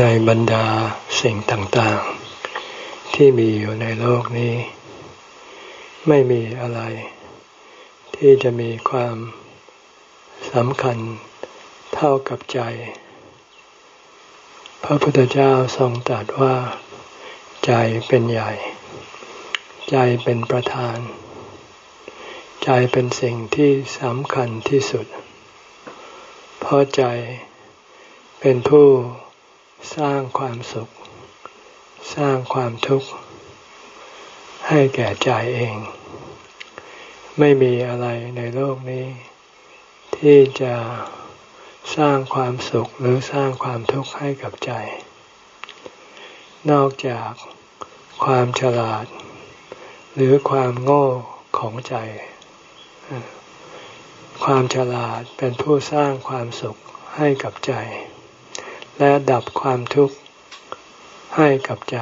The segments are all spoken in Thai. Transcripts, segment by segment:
ในบรรดาสิ่งต่างๆ ที่มีอยู่ในโลกนี้ ไม่มีอะไร ที่จะมีความสำคัญเท่ากับใจ พระพุทธเจ้าทรงตรัสว่า ใจเป็นใหญ่ ใจเป็นประธาน ใจเป็นสิ่งที่สำคัญที่สุด เพราะใจเป็นผู้ สร้างความสุข สร้างความทุกข์ ให้แก่ใจเอง ไม่มีอะไรในโลกนี้ ที่จะสร้างความสุขหรือสร้างความทุกข์ให้กับใจ นอกจากความฉลาด หรือความโง่ของใจ ความฉลาดเป็นผู้สร้างความสุขให้กับใจ และดับความทุกข์ให้กับใจ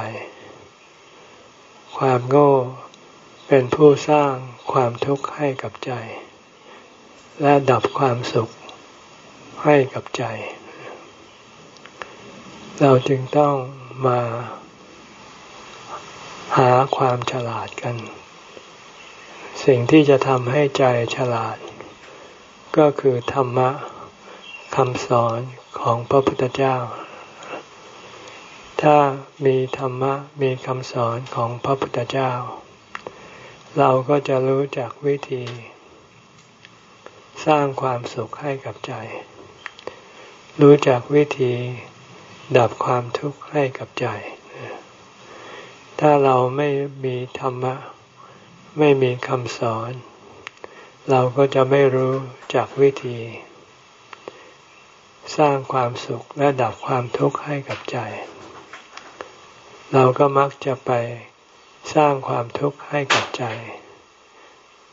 ความโง่เป็นผู้สร้างความทุกข์ให้กับใจ และดับความสุขให้กับใจ เราจึงต้องมาหาความฉลาดกัน สิ่งที่จะทำให้ใจฉลาด ก็คือธรรมะ คำสอนของพระพุทธเจ้า ถ้ามีธรรมะมีคำสอนของพระพุทธเจ้า เราก็จะรู้จักวิธี สร้างความสุขให้กับใจ รู้จักวิธีดับความทุกข์ให้กับใจ ถ้าเราไม่มีธรรมะ ไม่มีคำสอน เราก็จะไม่รู้จักวิธี สร้างความสุขและดับความทุกข์ให้กับใจ เราก็มักจะไปสร้างความทุกข์ให้กับใจ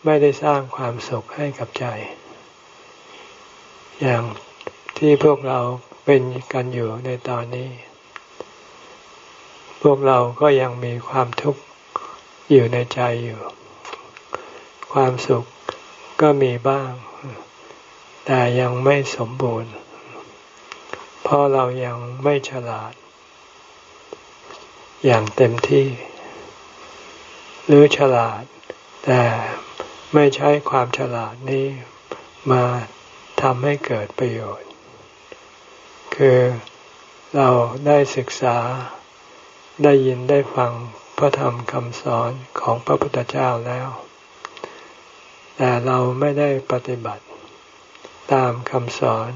ไม่ได้สร้างความสุขให้กับใจ อย่างที่พวกเราเป็นกันอยู่ในตอนนี้ พวกเราก็ยังมีความทุกข์อยู่ในใจอยู่ ความสุขก็มีบ้าง แต่ยังไม่สมบูรณ์ ราะเรายังไม่ฉลาด อย่างเต็มที่ หรือฉลาด แต่ไม่ใช้ความฉลาดนี้มาทำให้เกิดประโยชน์ คือเราได้ศึกษาได้ยินได้ฟังพระธรรมคำสอนของพระพุทธเจ้าแล้ว แต่เราไม่ได้ปฏิบัติ ตามคำสอน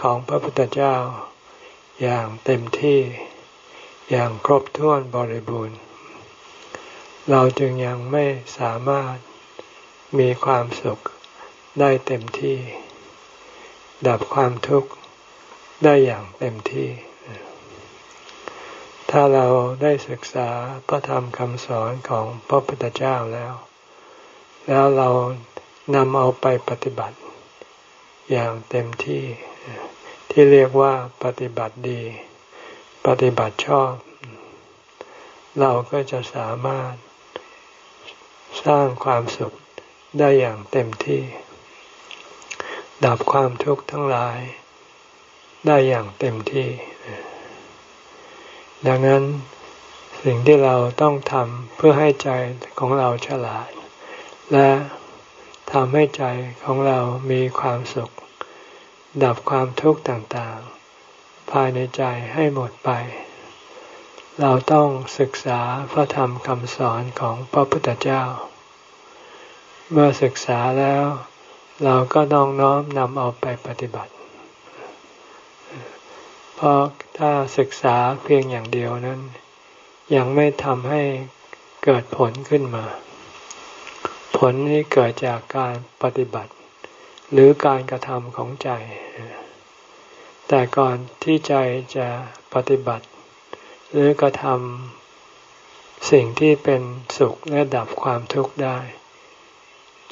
ของพระพุทธเจ้า อย่างเต็มที่อย่างครบถ้วนบริบูรณ์ เราจึงยังไม่สามารถมีความสุขได้เต็มที่ ดับความทุกข์ได้อย่างเต็มที่ ถ้าเราได้ศึกษาพระธรรมคำสอนของพระพุทธเจ้าแล้ว แล้วเรานำเอาไปปฏิบัติ อย่างเต็มที่ที่เรียกว่าปฏิบัติดี ปฏิบัติชอบ เราก็จะสามารถสร้างความสุขได้อย่างเต็มที่ ดับความทุกข์ทั้งหลาย ได้อย่างเต็มที่ ดังนั้นสิ่งที่เราต้องทำเพื่อให้ใจของเราฉลาด และทำให้ใจของเรามีความสุข ดับความทุกข์ต่างๆ ภายในใจให้หมดไป เราต้องศึกษาพระธรรมคำสอนของพระพุทธเจ้า เมื่อศึกษาแล้ว เราก็ต้องน้อมนำเอาไปปฏิบัติ เพราะถ้าศึกษาเพียงอย่างเดียวนั้น ยังไม่ทำให้เกิดผลขึ้นมา ผลนี้เกิดจากการปฏิบัติ หรือการกระทำของใจ แต่ก่อนที่ใจจะปฏิบัติ หรือกระทำสิ่งที่เป็นสุขและดับความทุกข์ได้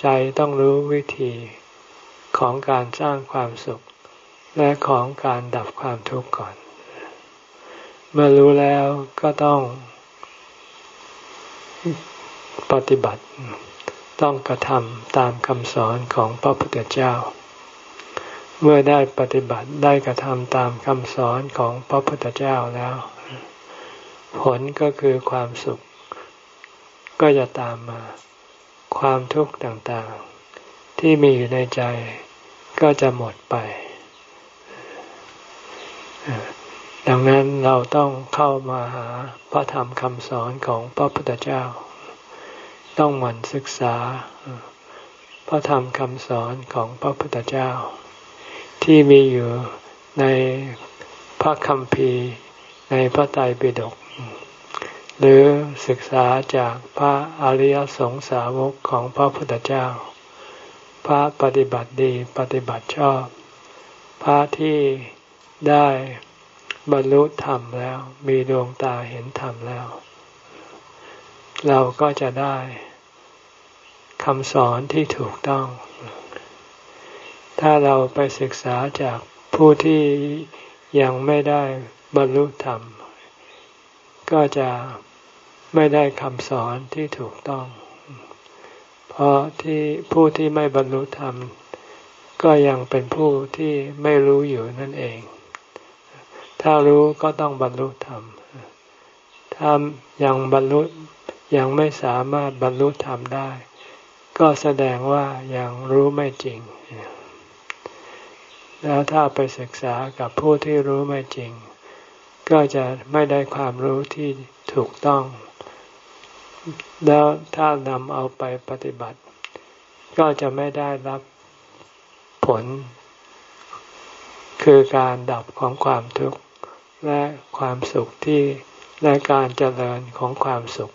ใจต้องรู้วิธีของการสร้างความสุข และของการดับความทุกข์ก่อน เมื่อรู้แล้วก็ต้องปฏิบัติ ต้องกระทำตามคำสอนของพระพุทธเจ้า เมื่อได้ปฏิบัติได้กระทำตามคำสอนของพระพุทธเจ้าแล้ว ผลก็คือความสุข ก็จะตามมา ความทุกข์ต่างๆ ที่มีอยู่ในใจก็จะหมดไป ดังนั้นเราต้องเข้ามาหาพระธรรมคำสอนของพระพุทธเจ้า ต้องหมั่นศึกษา พระธรรมคำสอนของพระพุทธเจ้า ที่มีอยู่ในพระคัมภีร์ในพระไตรปิฎกหรือศึกษาจากพระอริยสงสาวกของพระพุทธเจ้า พระปฏิบัติดีปฏิบัติชอบ พระที่ได้บรรลุธรรมแล้วมีดวงตาเห็นธรรมแล้ว เราก็จะได้คำสอนที่ถูกต้อง ถ้าเราไปศึกษาจากผู้ที่ยังไม่ได้บรรลุธรรม ก็จะไม่ได้คำสอนที่ถูกต้อง เพราะที่ผู้ที่ไม่บรรลุธรรม ก็ยังเป็นผู้ที่ไม่รู้อยู่นั่นเอง ถ้ารู้ก็ต้องบรรลุธรรม ถ้ายังบรรลุ ยังไม่สามารถบรรลุธรรมได้ ก็แสดงว่ายังรู้ไม่จริง แล้วถ้าไปศึกษากับผู้ที่รู้ไม่จริง ก็จะไม่ได้ความรู้ที่ถูกต้อง แล้วถ้านำเอาไปปฏิบัติ ก็จะไม่ได้รับผล คือการดับของความทุกข์และความสุขที่และการเจริญของความสุข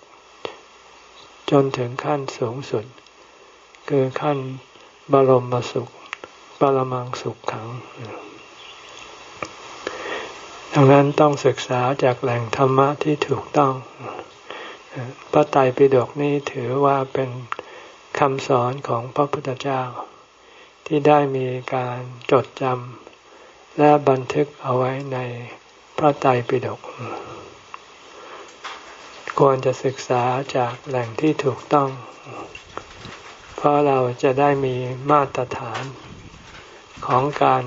จนถึงขั้นสูงสุด คือขั้นบรมสุข ปรมังสุขขัง ดังนั้นต้องศึกษาจากแหล่งธรรมะที่ถูกต้อง พระไตรปิฎกนี้ถือว่าเป็นคำสอนของพระพุทธเจ้า ที่ได้มีการจดจำและบันทึกเอาไว้ในพระไตรปิฎก ควรจะศึกษาจากแหล่งที่ถูกต้อง เพราะเราจะได้มีมาตรฐานของการ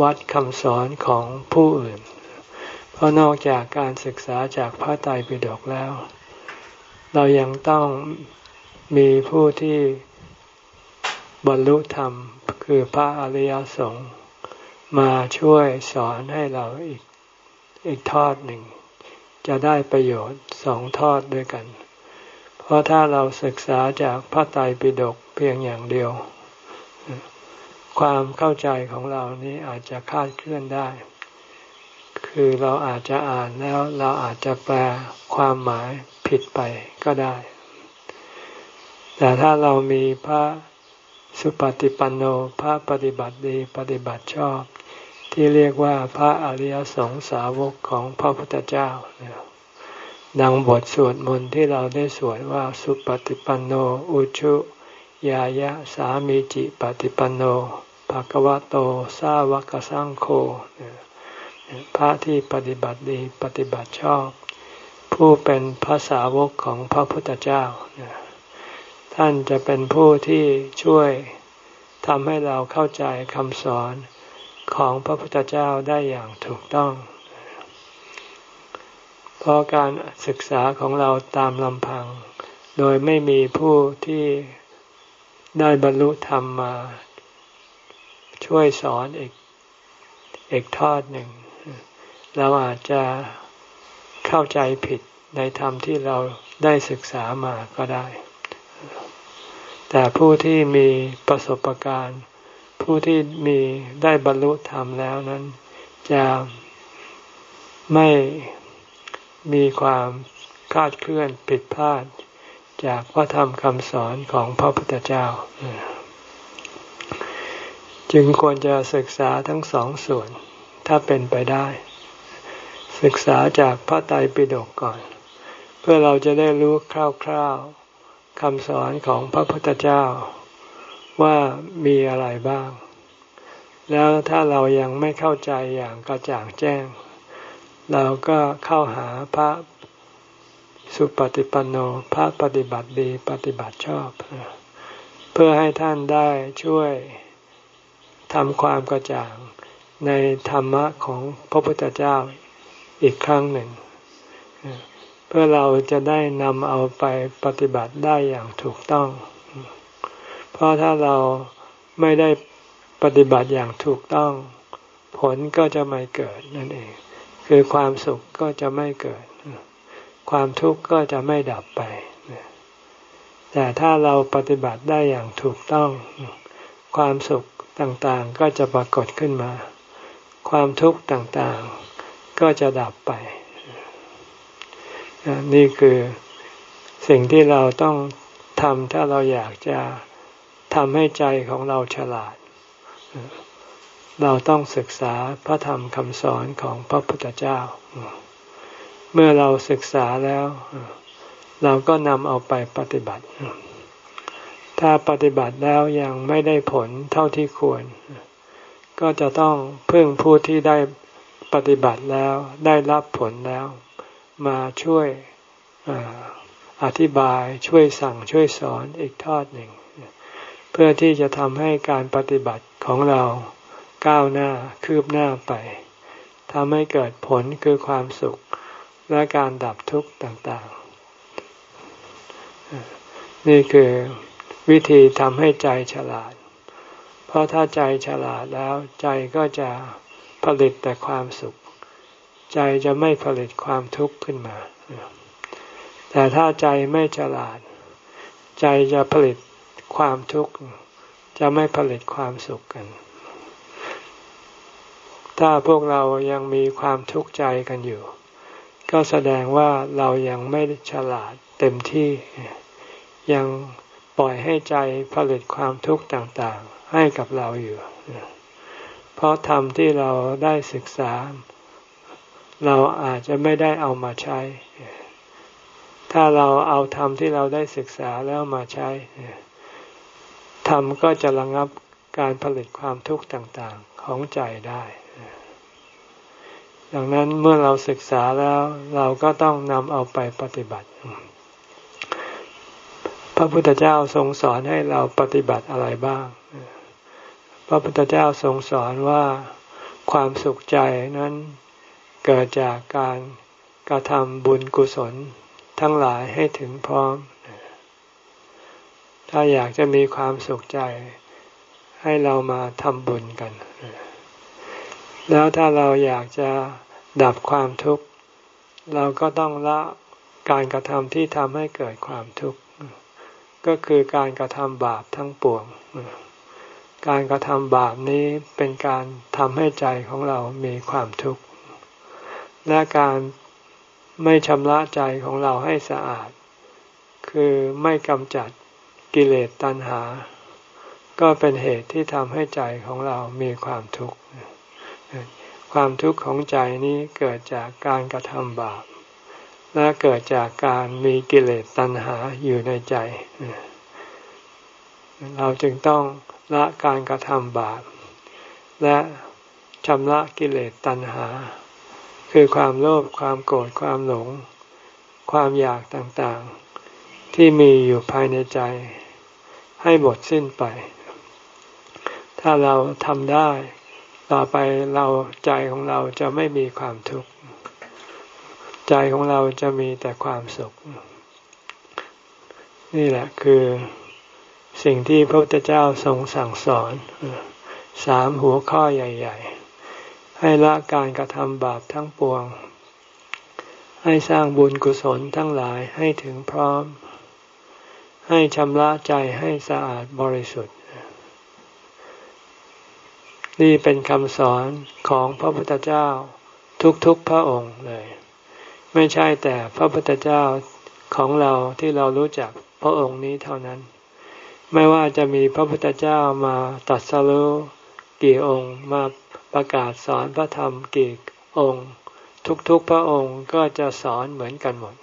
วัดคำสอนของผู้อื่น เพราะนอกจากการศึกษาจากพระไตรปิฎกแล้ว เรายังต้องมีผู้ที่บรรลุธรรมคือพระอริยสงฆ์มาช่วยสอนให้เราอีกอีกทอดหนึ่ง จะได้ประโยชน์สองทอดด้วยกัน เพราะถ้าเราศึกษาจากพระไตรปิฎกเพียงอย่างเดียว ความเข้าใจของเรานี้อาจจะคาดเคลื่อนได้ คือเราอาจจะอ่านแล้วเราอาจจะแปลความหมายผิดไปก็ได้ แต่ถ้าเรามีพระสุปฏิปันโนพระปฏิบัติดีปฏิบัติชอบ ที่เรียกว่าพระอริยสงสาวกของพระพุทธเจ้าดังบทสวดมนต์ที่เราได้สวดว่าสุปฏิปันโนอุชุยายะสามีจิปฏิปันโนภะกวะโตสาวกสังโฆพระที่ปฏิบัติดีปฏิบัติชอบ ผู้เป็นพระสาวกของพระพุทธเจ้า ท่านจะเป็นผู้ที่ช่วยทำให้เราเข้าใจคำสอน ของพระพุทธเจ้าได้อย่างถูกต้อง เพราะการศึกษาของเราตามลำพัง โดยไม่มีผู้ที่ได้บรรลุธรรมมา ช่วยสอนอีกอีกทอดหนึ่ง เราอาจจะเข้าใจผิดในธรรมที่เราได้ศึกษามาก็ได้ แต่ผู้ที่มีประสบการณ์ ผู้ที่มีได้บรรลุธรรมแล้วนั้น จะไม่มีความคาดเคลื่อนผิดพลาด จากพระธรรมคำสอนของพระพุทธเจ้า จึงควรจะศึกษาทั้งสองส่วน ถ้าเป็นไปได้ ศึกษาจากพระไตรปิฎกก่อน เพื่อเราจะได้รู้คร่าวๆคำสอนของพระพุทธเจ้า ว่ามีอะไรบ้าง แล้วถ้าเรายังไม่เข้าใจอย่างกระจ่างแจ้ง เราก็เข้าหาพระสุปฏิปันโนพระปฏิบัติดีปฏิบัติชอบ เพื่อให้ท่านได้ช่วยทำความกระจ่างในธรรมะของพระพุทธเจ้าอีกครั้งหนึ่ง เพื่อเราจะได้นำเอาไปปฏิบัติได้อย่างถูกต้อง เพราะถ้าเราไม่ได้ปฏิบัติอย่างถูกต้อง ผลก็จะไม่เกิดนั่นเอง คือความสุขก็จะไม่เกิด ความทุกข์ก็จะไม่ดับไป แต่ถ้าเราปฏิบัติได้อย่างถูกต้อง ความสุขต่างๆก็จะปรากฏขึ้นมา ความทุกข์ต่างๆก็จะดับไป นี่คือสิ่งที่เราต้องทำถ้าเราอยากจะ ทำให้ใจของเราฉลาด เราต้องศึกษาพระธรรมคำสอนของพระพุทธเจ้า เมื่อเราศึกษาแล้ว เราก็นำเอาไปปฏิบัติ ถ้าปฏิบัติแล้วยังไม่ได้ผลเท่าที่ควร ก็จะต้องพึ่งผู้ที่ได้ปฏิบัติแล้วได้รับผลแล้ว มาช่วยอธิบายช่วยสั่งช่วยสอนอีกทอดหนึ่ง เพื่อที่จะทำให้การปฏิบัติของเราก้าวหน้าคืบหน้าไปทำให้เกิดผลคือความสุขและการดับทุกข์ต่างๆ นี่คือวิธีทำให้ใจฉลาด เพราะถ้าใจฉลาดแล้วใจก็จะผลิตแต่ความสุข ใจจะไม่ผลิตความทุกข์ขึ้นมา แต่ถ้าใจไม่ฉลาด ใจจะผลิต ความทุกข์จะไม่ผลิตความสุขกัน ถ้าพวกเรายังมีความทุกข์ใจกันอยู่ ก็แสดงว่าเรายังไม่ฉลาดเต็มที่ยังปล่อยให้ใจผลิตความทุกข์ต่างๆ ให้กับเราอยู่ เพราะธรรมที่เราได้ศึกษา เราอาจจะไม่ได้เอามาใช้ ถ้าเราเอาธรรมที่เราได้ศึกษาแล้วมาใช้ ธรรมก็จะระงับการผลิตความทุกข์ต่างๆของใจได้ ดังนั้นเมื่อเราศึกษาแล้วเราก็ต้องนำเอาไปปฏิบัติ พระพุทธเจ้าทรงสอนให้เราปฏิบัติอะไรบ้าง พระพุทธเจ้าทรงสอนว่าความสุขใจนั้นเกิดจากการกระทำบุญกุศลทั้งหลายให้ถึงพร้อม ถ้าอยากจะมีความสุขใจให้เรามาทำบุญกัน แล้วถ้าเราอยากจะดับความทุกข์ เราก็ต้องละการกระทำที่ทำให้เกิดความทุกข์ ก็คือการกระทำบาปทั้งปวง การกระทำบาปนี้เป็นการทำให้ใจของเรามีความทุกข์ และการไม่ชำระใจของเราให้สะอาด คือไม่กำจัด กิเลสตัณหา ก็เป็นเหตุที่ทำให้ใจของเรามีความทุกข์ความทุกข์ของใจนี้เกิดจากการกระทำบาป และเกิดจากการมีกิเลสตัณหาอยู่ในใจ เราจึงต้องละการกระทำบาป และชำระกิเลสตัณหา คือความโลภความโกรธความหลง ความอยากต่างๆ ที่มีอยู่ภายในใจ ให้หมดสิ้นไป ถ้าเราทำได้ ต่อไปเราใจของเราจะไม่มีความทุกข์ ใจของเราจะมีแต่ความสุข นี่แหละคือสิ่งที่พระพุทธเจ้าทรงสั่งสอนสามหัวข้อใหญ่ ๆ ให้ละการกระทำบาปทั้งปวง ให้สร้างบุญกุศลทั้งหลายให้ถึงพร้อม ให้ชำระใจให้สะอาดบริสุทธิ์ นี่เป็นคำสอนของพระพุทธเจ้าทุกๆพระองค์เลย ไม่ใช่แต่พระพุทธเจ้าของเราที่เรารู้จักพระองค์นี้เท่านั้น ไม่ว่าจะมีพระพุทธเจ้ามาตัดสรู้กี่องค์มาประกาศสอนพระธรรมกี่องค์ ทุกๆพระองค์ก็จะสอนเหมือนกันหมด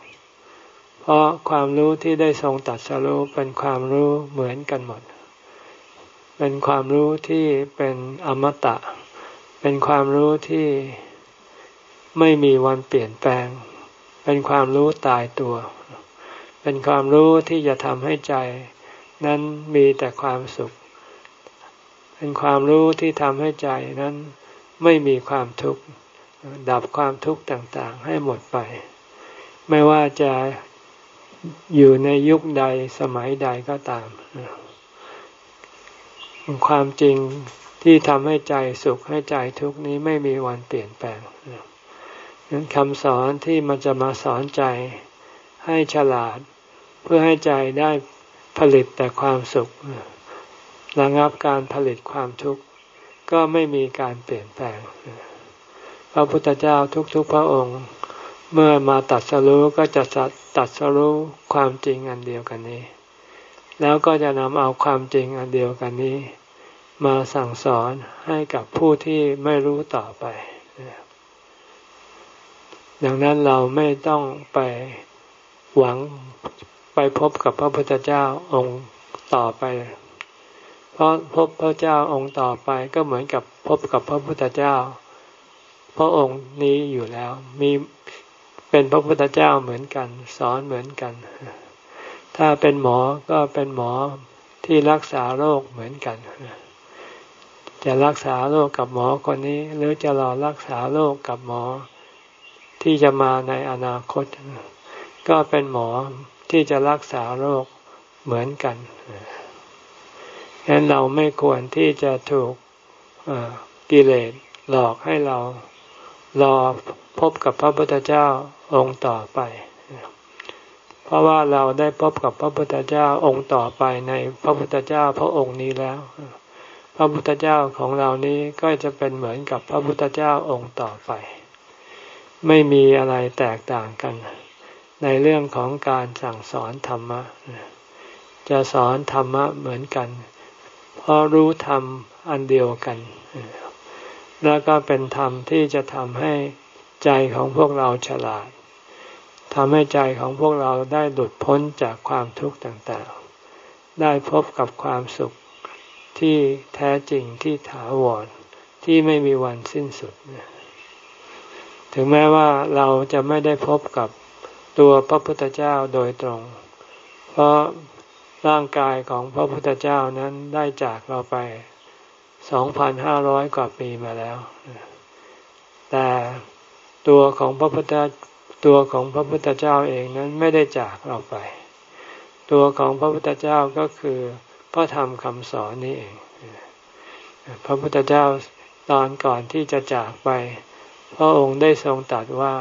เพราะความรู้ที่ได้ทรงตัดสรู้เป็นความรู้เหมือนกันหมด เป็นความรู้ที่เป็นอมตะ เป็นความรู้ที่ไม่มีวันเปลี่ยนแปลง เป็นความรู้ตายตัว เป็นความรู้ที่จะทำให้ใจ นั้นมีแต่ความสุข เป็นความรู้ที่ทำให้ใจนั้นไม่มีความทุกข์ดับความทุกข์ต่างๆ ให้หมดไป ไม่ว่าจะ อยู่ในยุคใดสมัยใดก็ตาม ความจริงที่ทำให้ใจสุขให้ใจทุกข์นี้ไม่มีวันเปลี่ยนแปลงนั้นคำสอนที่มันจะมาสอนใจให้ฉลาด เพื่อให้ใจได้ผลิตแต่ความสุขระงับการผลิตความทุกข์ก็ไม่มีการเปลี่ยนแปลงพระพุทธเจ้าทุกๆพระองค์ เมื่อมาตัดสรู้ก็จะตัดสรู้ความจริงอันเดียวกันนี้ แล้วก็จะนำเอาความจริงอันเดียวกันนี้ มาสั่งสอนให้กับผู้ที่ไม่รู้ต่อไป ดังนั้นเราไม่ต้องไปหวังไปพบกับพระพุทธเจ้าองค์ต่อไป เพราะพบพระเจ้าองค์ต่อไปก็เหมือนกับพบกับพระพุทธเจ้า พระองค์นี้อยู่แล้วมี เป็นพระพุทธเจ้าเหมือนกัน สอนเหมือนกัน ถ้าเป็นหมอก็เป็นหมอที่รักษาโรคเหมือนกัน จะรักษาโรคกับหมอคนนี้ หรือจะรอรักษาโรคกับหมอ ที่จะมาในอนาคต ก็เป็นหมอที่จะรักษาโรคเหมือนกันฉะนั้นเราไม่ควรที่จะถูกกิเลสหลอกให้เรา รอพบกับพระพุทธเจ้าองค์ต่อไป เพราะว่าเราได้พบกับพระพุทธเจ้าองค์ต่อไปในพระพุทธเจ้าพระองค์นี้แล้ว พระพุทธเจ้าของเรานี้ก็จะเป็นเหมือนกับพระพุทธเจ้าองค์ต่อไป ไม่มีอะไรแตกต่างกัน ในเรื่องของการสั่งสอนธรรมะ จะสอนธรรมะเหมือนกัน เพราะรู้ธรรมอันเดียวกัน แล้วก็เป็นธรรมที่จะทำให้ใจของพวกเราฉลาดทำให้ใจของพวกเราได้หลุดพ้นจากความทุกข์ต่างๆ ได้พบกับความสุขที่แท้จริงที่ถาวรที่ไม่มีวันสิ้นสุด ถึงแม้ว่าเราจะไม่ได้พบกับตัวพระพุทธเจ้าโดยตรง เพราะร่างกายของพระพุทธเจ้านั้นได้จากเราไป สองพันห้าร้อยกว่าปีมาแล้ว แต่ตัวของพระพุทธตัวของพระพุทธเจ้าเองนั้นไม่ได้จากเราไป ตัวของพระพุทธเจ้าก็คือพระธรรมคำสอนนี่เอง พระพุทธเจ้าตอนก่อนที่จะจากไป พระองค์ได้ทรงตรัสว่า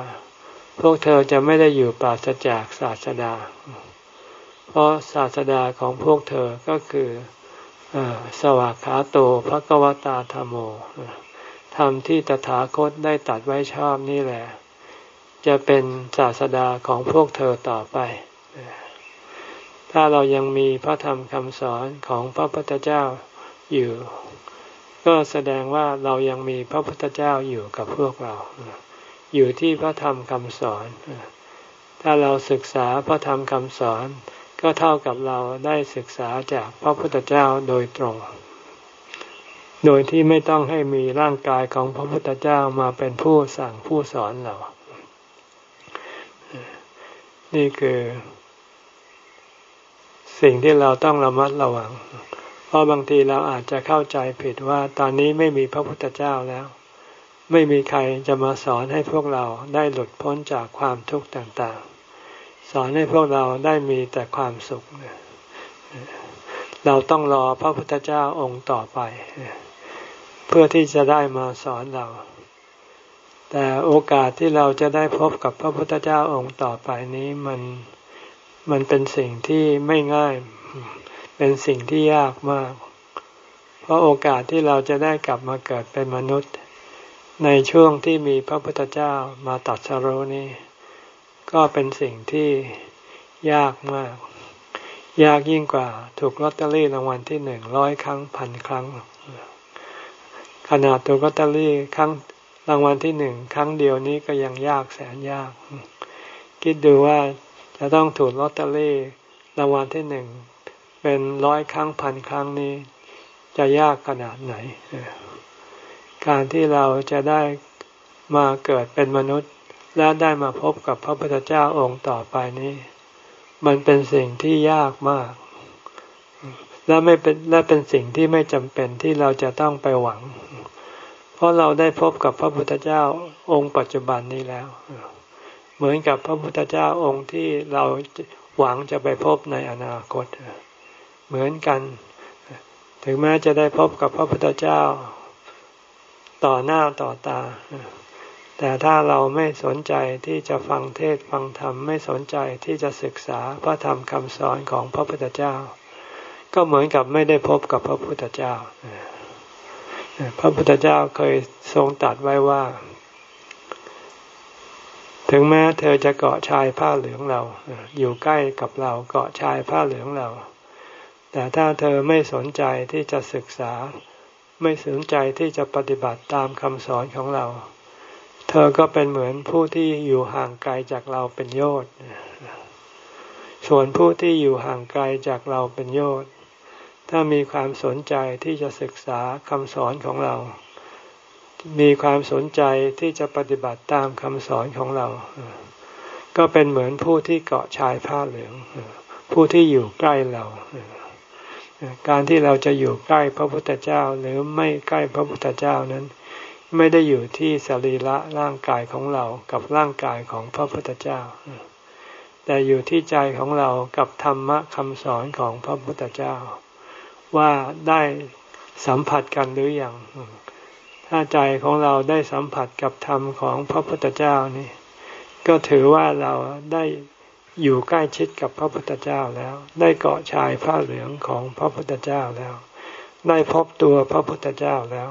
พวกเธอจะไม่ได้อยู่ปราศจากศาสดา เพราะศาสดาของพวกเธอก็คือ สวากขาโตภะกวตาธรรมโมธรรมที่ตถาคตได้ตัดไว้ชอบนี่แหละ จะเป็นศาสดาของพวกเธอต่อไป ถ้าเรายังมีพระธรรมคำสอนของพระพุทธเจ้าอยู่ ก็แสดงว่าเรายังมีพระพุทธเจ้าอยู่กับพวกเรา อยู่ที่พระธรรมคำสอน ถ้าเราศึกษาพระธรรมคำสอน ก็เท่ากับเราได้ศึกษาจากพระพุทธเจ้าโดยตรง โดยที่ไม่ต้องให้มีร่างกายของพระพุทธเจ้ามาเป็นผู้สั่งผู้สอนเรา นี่คือ สิ่งที่เราต้องระมัดระวัง เพราะบางทีเราอาจจะเข้าใจผิดว่าตอนนี้ไม่มีพระพุทธเจ้าแล้ว ไม่มีใครจะมาสอนให้พวกเราได้หลุดพ้นจากความทุกข์ต่างๆ สอนให้พวกเราได้มีแต่ความสุข เราต้องรอพระพุทธเจ้าองค์ต่อไป เพื่อที่จะได้มาสอนเรา แต่โอกาสที่เราจะได้พบกับพระพุทธเจ้าองค์ต่อไปนี้มันมันเป็นสิ่งที่ไม่ง่าย เป็นสิ่งที่ยากมาก เพราะโอกาสที่เราจะได้กลับมาเกิดเป็นมนุษย์ ในช่วงที่มีพระพุทธเจ้ามาตัดสรุนี้ ก็เป็นสิ่งที่ยากมาก ยากยิ่งกว่าถูกลอตเตอรี่รางวัลที่หนึ่งร้อยครั้งพันครั้ง ขนาดถูกลอตเตอรี่ครั้งรางวัลที่หนึ่งครั้งเดียวนี้ก็ยังยากแสนยาก คิดดูว่าจะต้องถูกลอตเตอรี่รางวัลที่หนึ่งเป็นร้อยครั้งพันครั้งนี้ จะยากขนาดไหน การที่เราจะได้มาเกิดเป็นมนุษย์ และได้มาพบกับพระพุทธเจ้าองค์ต่อไปนี้ มันเป็นสิ่งที่ยากมาก และไม่เป็นและเป็นสิ่งที่ไม่จำเป็นที่เราจะต้องไปหวัง เพราะเราได้พบกับพระพุทธเจ้าองค์ปัจจุบันนี้แล้ว เหมือนกับพระพุทธเจ้าองค์ที่เราหวังจะไปพบในอนาคต เหมือนกัน ถึงแม้จะได้พบกับพระพุทธเจ้าต่อหน้าต่อตา แต่ถ้าเราไม่สนใจที่จะฟังเทศฟังธรรมไม่สนใจที่จะศึกษาพระธรรมคำสอนของพระพุทธเจ้า ก็เหมือนกับไม่ได้พบกับพระพุทธเจ้า พระพุทธเจ้าเคยทรงตัดไว้ว่า ถึงแม้เธอจะเกาะชายผ้าเหลืองเรา อยู่ใกล้กับเราเกาะชายผ้าเหลืองเรา แต่ถ้าเธอไม่สนใจที่จะศึกษา ไม่สนใจที่จะปฏิบัติตามคำสอนของเรา เธอก็เป็นเหมือนผู้ที่อยู่ห่างไกลจากเราเป็นโยชน์ส่วนผู้ที่อยู่ห่างไกลจากเราเป็นโยชน์ถ้ามีความสนใจที่จะศึกษาคำสอนของเรา มีความสนใจที่จะปฏิบัติตามคำสอนของเรา ก็เป็นเหมือนผู้ที่เกาะชายผ้าเหลือง ผู้ที่อยู่ใกล้เรา การที่เราจะอยู่ใกล้พระพุทธเจ้าหรือไม่ใกล้พระพุทธเจ้านั้น ไม่ได้อยู่ที่สรีระร่างกายของเรากับร่างกายของพระพุทธเจ้า แต่อยู่ที่ใจของเรากับธรรมะคำสอนของพระพุทธเจ้า ว่าได้สัมผัสกันหรืออยังถ้าใจของเราได้สัมผัสกับธรรมของพระพุทธเจ้านี่ก็ถือว่าเราได้อยู่ใกล้ชิดกับพระพุทธเจ้าแล้ว ได้เกาะชายผ้าเหลืองของพระพุทธเจ้าแล้ว ได้พบตัวพระพุทธเจ้าแล้ว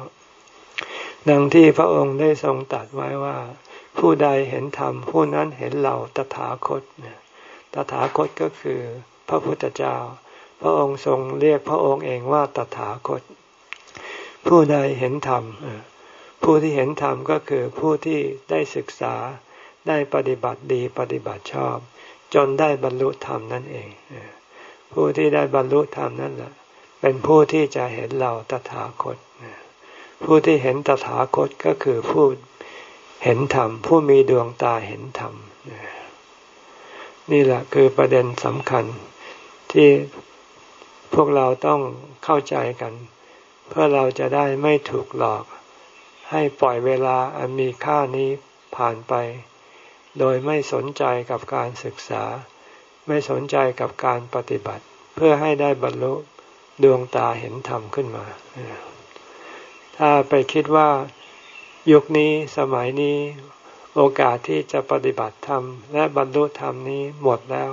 ดังที่พระองค์ได้ทรงตัดไว้ว่า ผู้ใดเห็นธรรมผู้นั้นเห็นเราตถาคตเนี่ยตถาคตก็คือพระพุทธเจ้า พระองค์ทรงเรียกพระองค์เองว่าตถาคต ผู้ใดเห็นธรรมผู้ที่เห็นธรรมก็คือผู้ที่ได้ศึกษาได้ปฏิบัติดีปฏิบัติชอบ จนได้บรรลุธรรมนั่นเอง ผู้ที่ได้บรรลุธรรมนั่นแหละเป็นผู้ที่จะเห็นเราตถาคต ผู้ที่เห็นตถาคตก็คือผู้เห็นธรรม ผู้มีดวงตาเห็นธรรม นี่แหละคือประเด็นสำคัญที่พวกเราต้องเข้าใจกัน เพื่อเราจะได้ไม่ถูกหลอก ให้ปล่อยเวลาอันมีค่านี้ผ่านไป โดยไม่สนใจกับการศึกษา ไม่สนใจกับการปฏิบัติ เพื่อให้ได้บรรลุดวงตาเห็นธรรมขึ้นมา ถ้าไปคิดว่ายุคนี้สมัยนี้โอกาสที่จะปฏิบัติธรรม และบรรลุธรรมนี้หมดแล้ว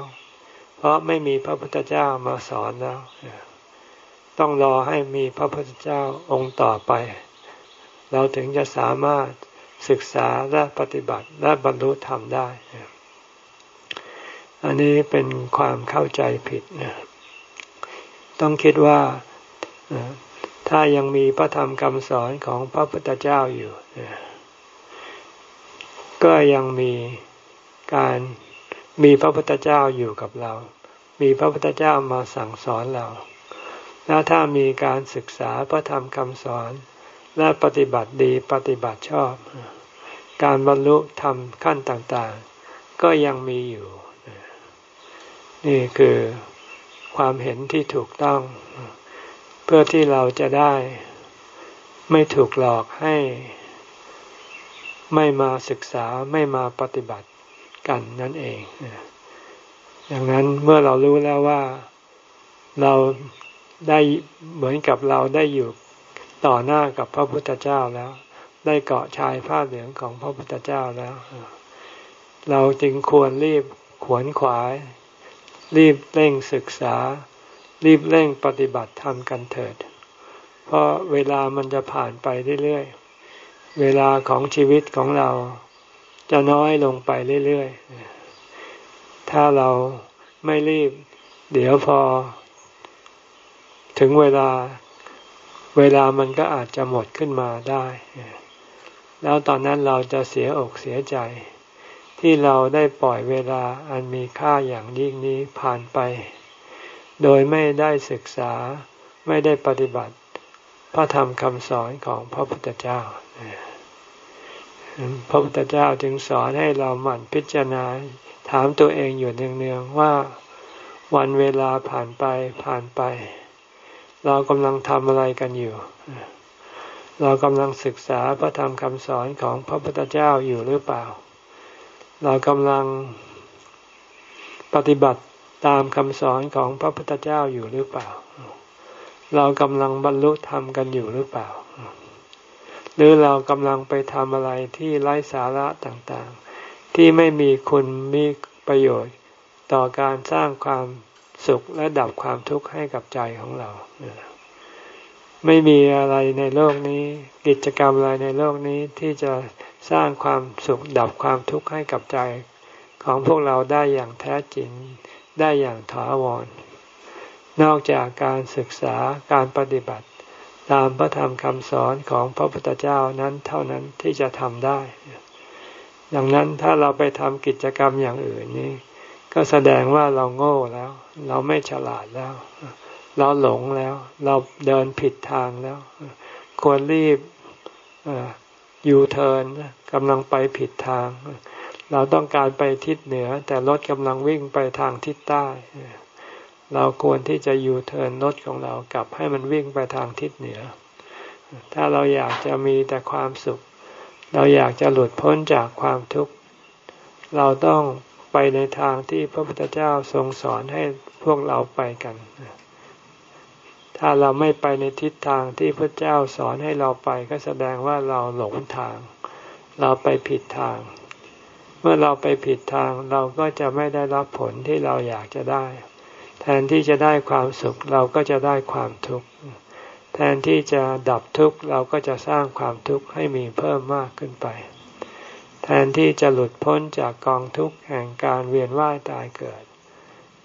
เพราะไม่มีพระพุทธเจ้ามาสอนแล้ว ต้องรอให้มีพระพุทธเจ้าองค์ต่อไป เราถึงจะสามารถศึกษาและปฏิบัติและบรรลุธรรมได้ อันนี้เป็นความเข้าใจผิด ต้องคิดว่า ถ้ายังมีพระธรรมคำสอนของพระพุทธเจ้าอยู่ ก็ยังมีการมีพระพุทธเจ้าอยู่กับเรา มีพระพุทธเจ้ามาสั่งสอนเรา และถ้ามีการศึกษาพระธรรมคำสอนและปฏิบัติดีปฏิบัติชอบ การบรรลุธรรมขั้นต่างๆ ก็ยังมีอยู่ นี่คือความเห็นที่ถูกต้อง พื่อที่เราจะได้ไม่ถูกหลอกให้ไม่มาศึกษาไม่มาปฏิบัติกันนั่นเองอย่างนั้นเมื่อเรารู้แล้วว่าเราได้เหมือนกับเราได้อยู่ต่อหน้ากับพระพุทธเจ้าแล้ว ได้เกาะชายผ้าเหลืองของพระพุทธเจ้าแล้ว เราจึงควรรีบขวนขวาย รีบเร่งศึกษา รีบเร่งปฏิบัติธรรมกันเถิด เพราะเวลามันจะผ่านไปเรื่อยๆ เวลาของชีวิตของเราจะน้อยลงไปเรื่อยๆ ถ้าเราไม่รีบ เดี๋ยวพอ ถึงเวลา เวลามันก็อาจจะหมดขึ้นมาได้ แล้วตอนนั้นเราจะเสียอกเสียใจ ที่เราได้ปล่อยเวลาอันมีค่าอย่างยิ่งนี้ผ่านไป โดยไม่ได้ศึกษาไม่ได้ปฏิบัติ พระธรรมคำสอนของพระพุทธเจ้า พระพุทธเจ้าจึงสอนให้เราหมั่นพิจารณาถามตัวเองอยู่เนืองๆว่าวันเวลาผ่านไปผ่านไป เรากำลังทำอะไรกันอยู่ เรากำลังศึกษาพระธรรมคำสอนของพระพุทธเจ้าอยู่หรือเปล่า เรากำลังปฏิบัติ ตามคำสอนของพระพุทธเจ้าอยู่หรือเปล่า เรากำลังบรรลุธรรมกันอยู่หรือเปล่า หรือเรากำลังไปทำอะไรที่ไร้สาระต่างๆ ที่ไม่มีคุณมีประโยชน์ ต่อการสร้างความสุขและดับความทุกข์ให้กับใจของเรา ไม่มีอะไรในโลกนี้ กิจกรรมอะไรในโลกนี้ที่จะสร้างความสุขดับความทุกข์ให้กับใจของพวกเราได้อย่างแท้จริง ได้อย่างถาวร นอกจากการศึกษาการปฏิบัติ ตามพระธรรมคำสอนของพระพุทธเจ้านั้นเท่านั้นที่จะทำได้ ดังนั้นถ้าเราไปทำกิจกรรมอย่างอื่นนี้ก็แสดงว่าเราโง่แล้ว เราไม่ฉลาดแล้ว เราหลงแล้ว เราเดินผิดทางแล้ว ควรรีบยูเทิร์นกำลังไปผิดทาง เราต้องการไปทิศเหนือ แต่รถกำลังวิ่งไปทางทิศใต้ เราควรที่จะยูเทิร์นรถของเรากลับให้มันวิ่งไปทางทิศเหนือ ถ้าเราอยากจะมีแต่ความสุข เราอยากจะหลุดพ้นจากความทุกข์ เราต้องไปในทางที่พระพุทธเจ้าทรงสอนให้พวกเราไปกัน ถ้าเราไม่ไปในทิศทางที่พระเจ้าสอนให้เราไปก็แสดงว่าเราหลงทาง เราไปผิดทาง เมื่อเราไปผิดทางเราก็จะไม่ได้รับผลที่เราอยากจะได้ แทนที่จะได้ความสุขเราก็จะได้ความทุกข์ แทนที่จะดับทุกข์เราก็จะสร้างความทุกข์ให้มีเพิ่มมากขึ้นไป แทนที่จะหลุดพ้นจากกองทุกข์แห่งการเวียนว่ายตายเกิด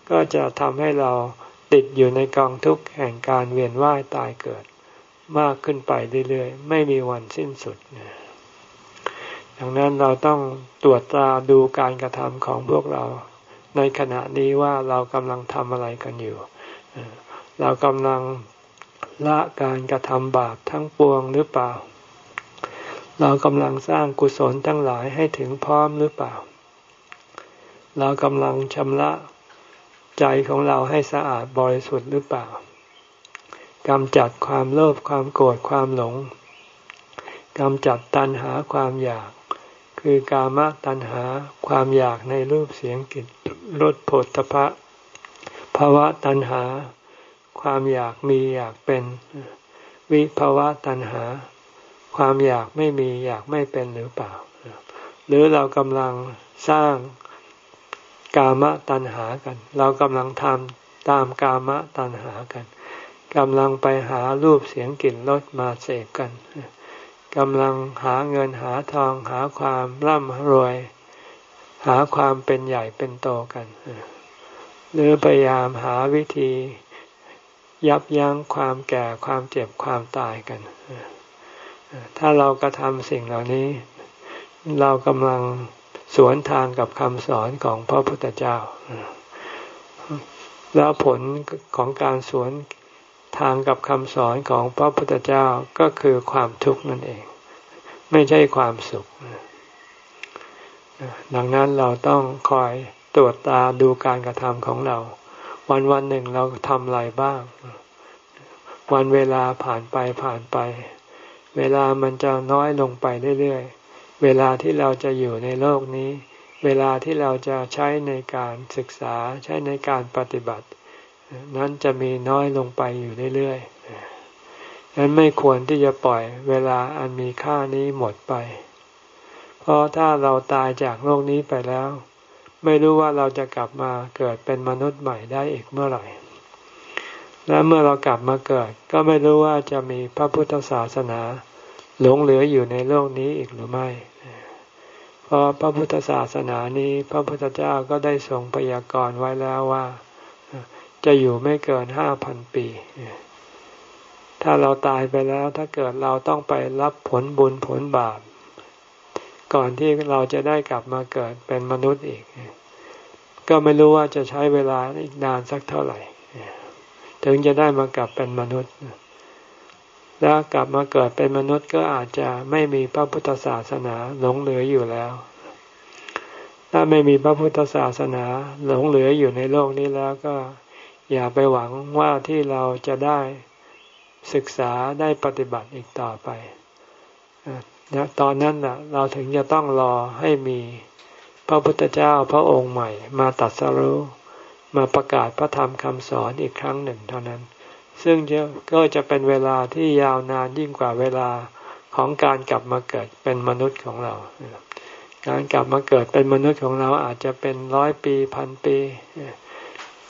ก็จะทำให้เราติดอยู่ในกองทุกข์แห่งการเวียนว่ายตายเกิด มากขึ้นไปเรื่อยๆ ไม่มีวันสิ้นสุด ดังนั้นเราต้องตรวจตราดูการกระทำของพวกเรา ในขณะนี้ว่าเรากำลังทำอะไรกันอยู่ เรากำลังละการกระทำบาปทั้งปวงหรือเปล่า เรากำลังสร้างกุศลทั้งหลายให้ถึงพร้อมหรือเปล่า เรากำลังชำระใจของเราให้สะอาดบริสุทธิ์หรือเปล่ากำจัดความโลภความโกรธความหลงกำจัดตัณหาความอยาก คือกามตัณหาความอยากในรูปเสียงกลิ่นรสผลตภะภาวะตัณหา ความอยากมีอยากเป็น วิภาวะตัณหา ความอยากไม่มีอยากไม่เป็นหรือเปล่า หรือเรากำลังสร้างกามตัณหากัน เรากำลังทำตามกามตัณหากันกำลังไปหารูปเสียงกลิ่นรสมาเสพกัน กำลังหาเงินหาทองหาความร่ำรวย หาความเป็นใหญ่เป็นโตกัน หรือพยายามหาวิธียับยั้งความแก่ความเจ็บความตายกัน ถ้าเรากระทำสิ่งเหล่านี้ เรากำลังสวนทางกับคำสอนของพระพุทธเจ้า แล้วผลของการสวน ทางกับคำสอนของพระพุทธเจ้าก็คือความทุกข์นั่นเอง ไม่ใช่ความสุข ดังนั้นเราต้องคอยตรวจตาดูการกระทำของเรา วันวันหนึ่งเราทำอะไรบ้าง วันเวลาผ่านไปผ่านไป เวลามันจะน้อยลงไปเรื่อยๆ เวลาที่เราจะอยู่ในโลกนี้ เวลาที่เราจะใช้ในการศึกษาใช้ในการปฏิบัติ นั้นจะมีน้อยลงไปอยู่เรื่อยๆนั้นไม่ควรที่จะปล่อยเวลาอันมีค่านี้หมดไป เพราะถ้าเราตายจากโลกนี้ไปแล้ว ไม่รู้ว่าเราจะกลับมาเกิดเป็นมนุษย์ใหม่ได้อีกเมื่อไหร่ และเมื่อเรากลับมาเกิด ก็ไม่รู้ว่าจะมีพระพุทธศาสนา หลงเหลืออยู่ในโลกนี้อีกหรือไม่เพราะพระพุทธศาสนานี้ พระพุทธเจ้าก็ได้ทรงพยากรณ์ไว้แล้วว่า จะอยู่ไม่เกินห้าพันปี ถ้าเราตายไปแล้วถ้าเกิดเราต้องไปรับผลบุญผลบาป ก่อนที่เราจะได้กลับมาเกิดเป็นมนุษย์อีก ก็ไม่รู้ว่าจะใช้เวลาอีกนานสักเท่าไหร่ ถึงจะได้มากลับเป็นมนุษย์ แล้วกลับมาเกิดเป็นมนุษย์ก็อาจจะไม่มีพระพุทธศาสนาหลงเหลืออยู่แล้วถ้าไม่มีพระพุทธศาสนาหลงเหลืออยู่ในโลกนี้แล้วก็ อย่าไปหวังว่าที่เราจะได้ศึกษาได้ปฏิบัติอีกต่อไปตอนนั้นนะเราถึงจะต้องรอให้มีพระพุทธเจ้าพระองค์ใหม่ มาตัดสรู้มาประกาศพระธรรมคำสอนอีกครั้งหนึ่งเท่านั้น ซึ่งก็จะเป็นเวลาที่ยาวนานยิ่งกว่าเวลาของการกลับมาเกิดเป็นมนุษย์ของเรา การกลับมาเกิดเป็นมนุษย์ของเราอาจจะเป็นร้อยปีพันปี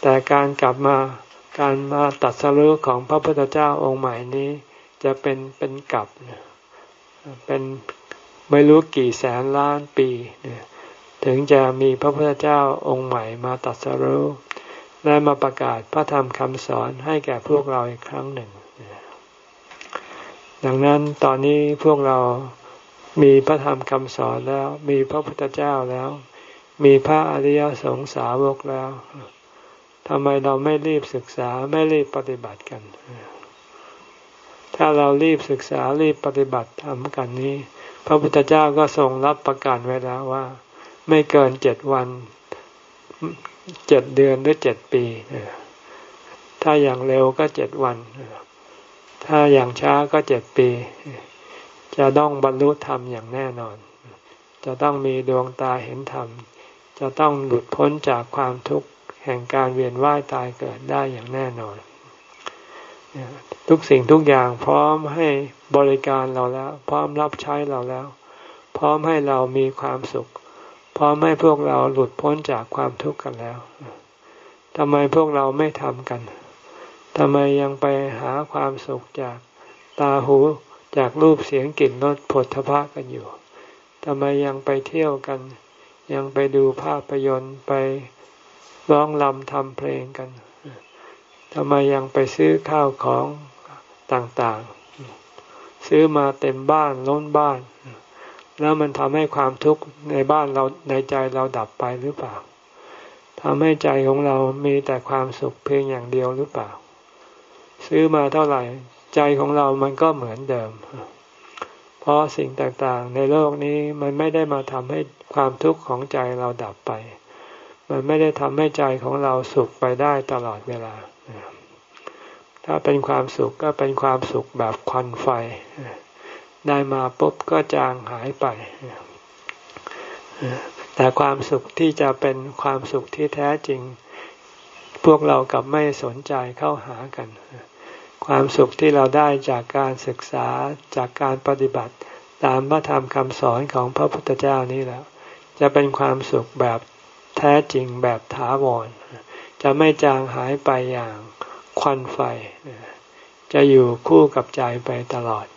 แต่การกลับมาการมาตัดสรุของพระพุทธเจ้าองค์ใหม่นี้ จะเป็นเป็นกลับเป็นไม่รู้กี่แสนล้านปี ถึงจะมีพระพุทธเจ้าองค์ใหม่มาตัดสรุและมาประกาศพระธรรมคำสอนให้แก่พวกเราอีกครั้งหนึ่ง ดังนั้นตอนนี้พวกเรามีพระธรรมคำสอนแล้ว มีพระพุทธเจ้าแล้ว มีพระอริยสงสาวกแล้ว ทำไมเราไม่รีบศึกษาไม่รีบปฏิบัติกัน ถ้าเรารีบศึกษารีบปฏิบัติทำกันนี้ พระพุทธเจ้าก็ทรงรับประกันไว้แล้วว่า ไม่เกินเจ็ดวันเจ็ดเดือนหรือเจ็ดปี ถ้าอย่างเร็วก็เจ็ดวัน ถ้าอย่างช้าก็เจ็ดปี จะต้องบรรลุธรรมอย่างแน่นอน จะต้องมีดวงตาเห็นธรรม จะต้องหลุดพ้นจากความทุกข์ แห่งการเวียนว่ายตายเกิดได้อย่างแน่นอน ทุกสิ่งทุกอย่างพร้อมให้บริการเราแล้ว พร้อมรับใช้เราแล้ว พร้อมให้เรามีความสุข พร้อมให้พวกเราหลุดพ้นจากความทุกข์กันแล้วทำไมพวกเราไม่ทำกันทำไมยังไปหาความสุขจากตาหูจากรูปเสียงกลิ่นรสผลทพะกันอยู่ทำไมยังไปเที่ยวกัน ยังไปดูภาพยนตร์ไป ร้องลำทำเพลงกันทำไมยังไปซื้อข้าวของต่างๆ ซื้อมาเต็มบ้านล้นบ้าน แล้วมันทำให้ความทุกข์ในบ้านเราในใจเราดับไปหรือเปล่าทำให้ใจของเรามีแต่ความสุขเพียงอย่างเดียวหรือเปล่า ซื้อมาเท่าไหร่ ใจของเรามันก็เหมือนเดิม เพราะสิ่งต่างๆ ในโลกนี้มันไม่ได้มาทำให้ความทุกข์ของใจเราดับไป มันไม่ได้ทำให้ใจของเราสุขไปได้ตลอดเวลา ถ้าเป็นความสุขก็เป็นความสุขแบบควันไฟ ได้มาปุ๊บก็จางหายไป แต่ความสุขที่จะเป็นความสุขที่แท้จริง พวกเรากับไม่สนใจเข้าหากัน ความสุขที่เราได้จากการศึกษาจากการปฏิบัติ ตามพระธรรมคำสอนของพระพุทธเจ้านี้แล้ว จะเป็นความสุขแบบ แท้จริงแบบถาวร จะไม่จางหายไปอย่างควันไฟ จะอยู่คู่กับใจไปตลอด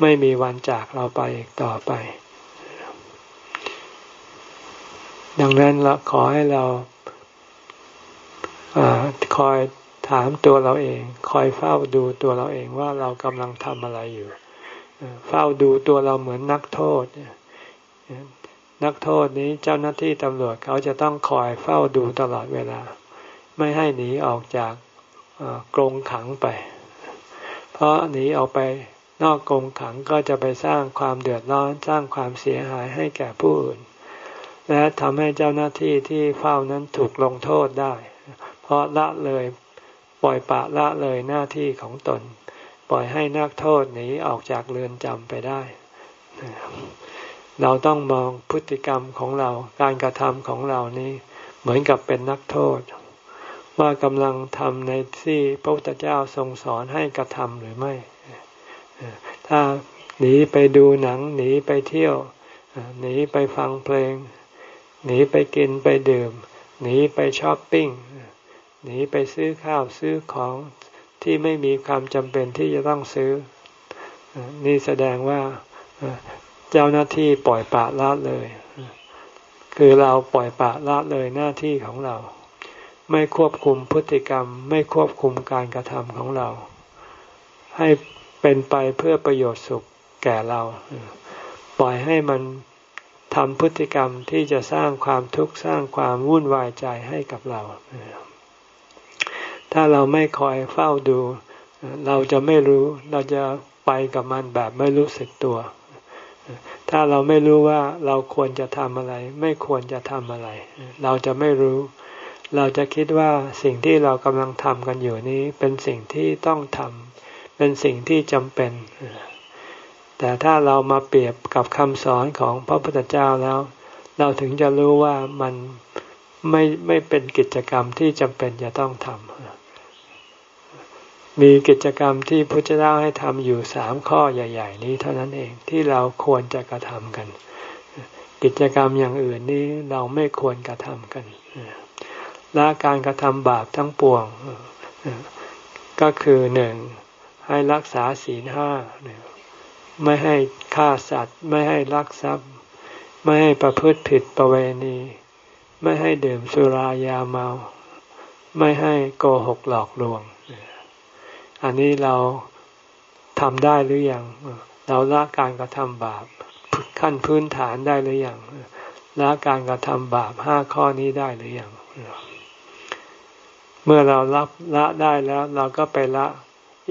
ไม่มีวันจากเราไปอีกต่อไป ดังนั้นเราขอให้เราอคอยถามตัวเราเอง คอยเฝ้าดูตัวเราเองว่าเรากำลังทำอะไรอยู่ เฝ้าดูตัวเราเหมือนนักโทษ นักโทษนี้เจ้าหน้าที่ตำรวจเขาจะต้องคอยเฝ้าดูตลอดเวลา ไม่ให้หนีออกจากกรงขังไป เพราะหนีออกไปนอกกรงขังก็จะไปสร้างความเดือดร้อนสร้างความเสียหายให้แก่ผู้อื่น และทำให้เจ้าหน้าที่ที่เฝ้านั้นถูกลงโทษได้ เพราะละเลยปล่อยปะละเลยหน้าที่ของตน ปล่อยให้นักโทษหนีออกจากเรือนจำไปได้ เราต้องมองพฤติกรรมของเราการกระทำของเรานี้ เหมือนกับเป็นนักโทษ ว่ากำลังทำในที่พระพุทธเจ้าทรงสอนให้กระทำหรือไม่ ถ้าหนีไปดูหนังหนีไปเที่ยวหนีไปฟังเพลง หนีไปกินไปดื่ม หนีไปช้อปปิ้งหนีไปซื้อข้าวซื้อของที่ไม่มีความจำเป็นที่จะต้องซื้อ นี่แสดงว่า เจ้าหน้าที่ปล่อยปละละเลย คือเราปล่อยปละละเลยหน้าที่ของเรา ไม่ควบคุมพฤติกรรม ไม่ควบคุมการกระทำของเรา ให้เป็นไปเพื่อประโยชน์สุขแก่เรา ปล่อยให้มันทำพฤติกรรมที่จะสร้างความทุกข์สร้างความวุ่นวายใจให้กับเรา ถ้าเราไม่คอยเฝ้าดู เราจะไม่รู้ เราจะไปกับมันแบบไม่รู้สึกตัว ถ้าเราไม่รู้ว่าเราควรจะทำอะไร ไม่ควรจะทำอะไร เราจะไม่รู้ เราจะคิดว่าสิ่งที่เรากำลังทำกันอยู่นี้ เป็นสิ่งที่ต้องทำเป็นสิ่งที่จำเป็น แต่ถ้าเรามาเปรียบกับคำสอนของพระพุทธเจ้าแล้ว เราถึงจะรู้ว่ามันไม่ไม่เป็นกิจกรรมที่จำเป็นจะต้องทำ มีกิจกรรมที่พระเจ้าให้ทำอยู่สามข้อใหญ่ ๆ นี้เท่านั้นเองที่เราควรจะกระทำกัน กิจกรรมอย่างอื่นนี้เราไม่ควรกระทำกันละการกระทำบาปทั้งปวง ก็คือหนึ่งให้รักษาศีลห้าไม่ให้ฆ่าสัตว์ ไม่ให้ลักทรัพย์ ไม่ให้ประพฤติผิดประเวณี ไม่ให้ดื่มสุรายาเมา ไม่ให้โกหกหลอกลวง อันนี้เราทำได้หรืออยังเราละการกระทำบาปขั้นพื้นฐานได้หรืออยังละการกระทำบาปห้าข้อนี้ได้หรืออยังเมื่อเรารับละได้แล้ว เราก็ไปละ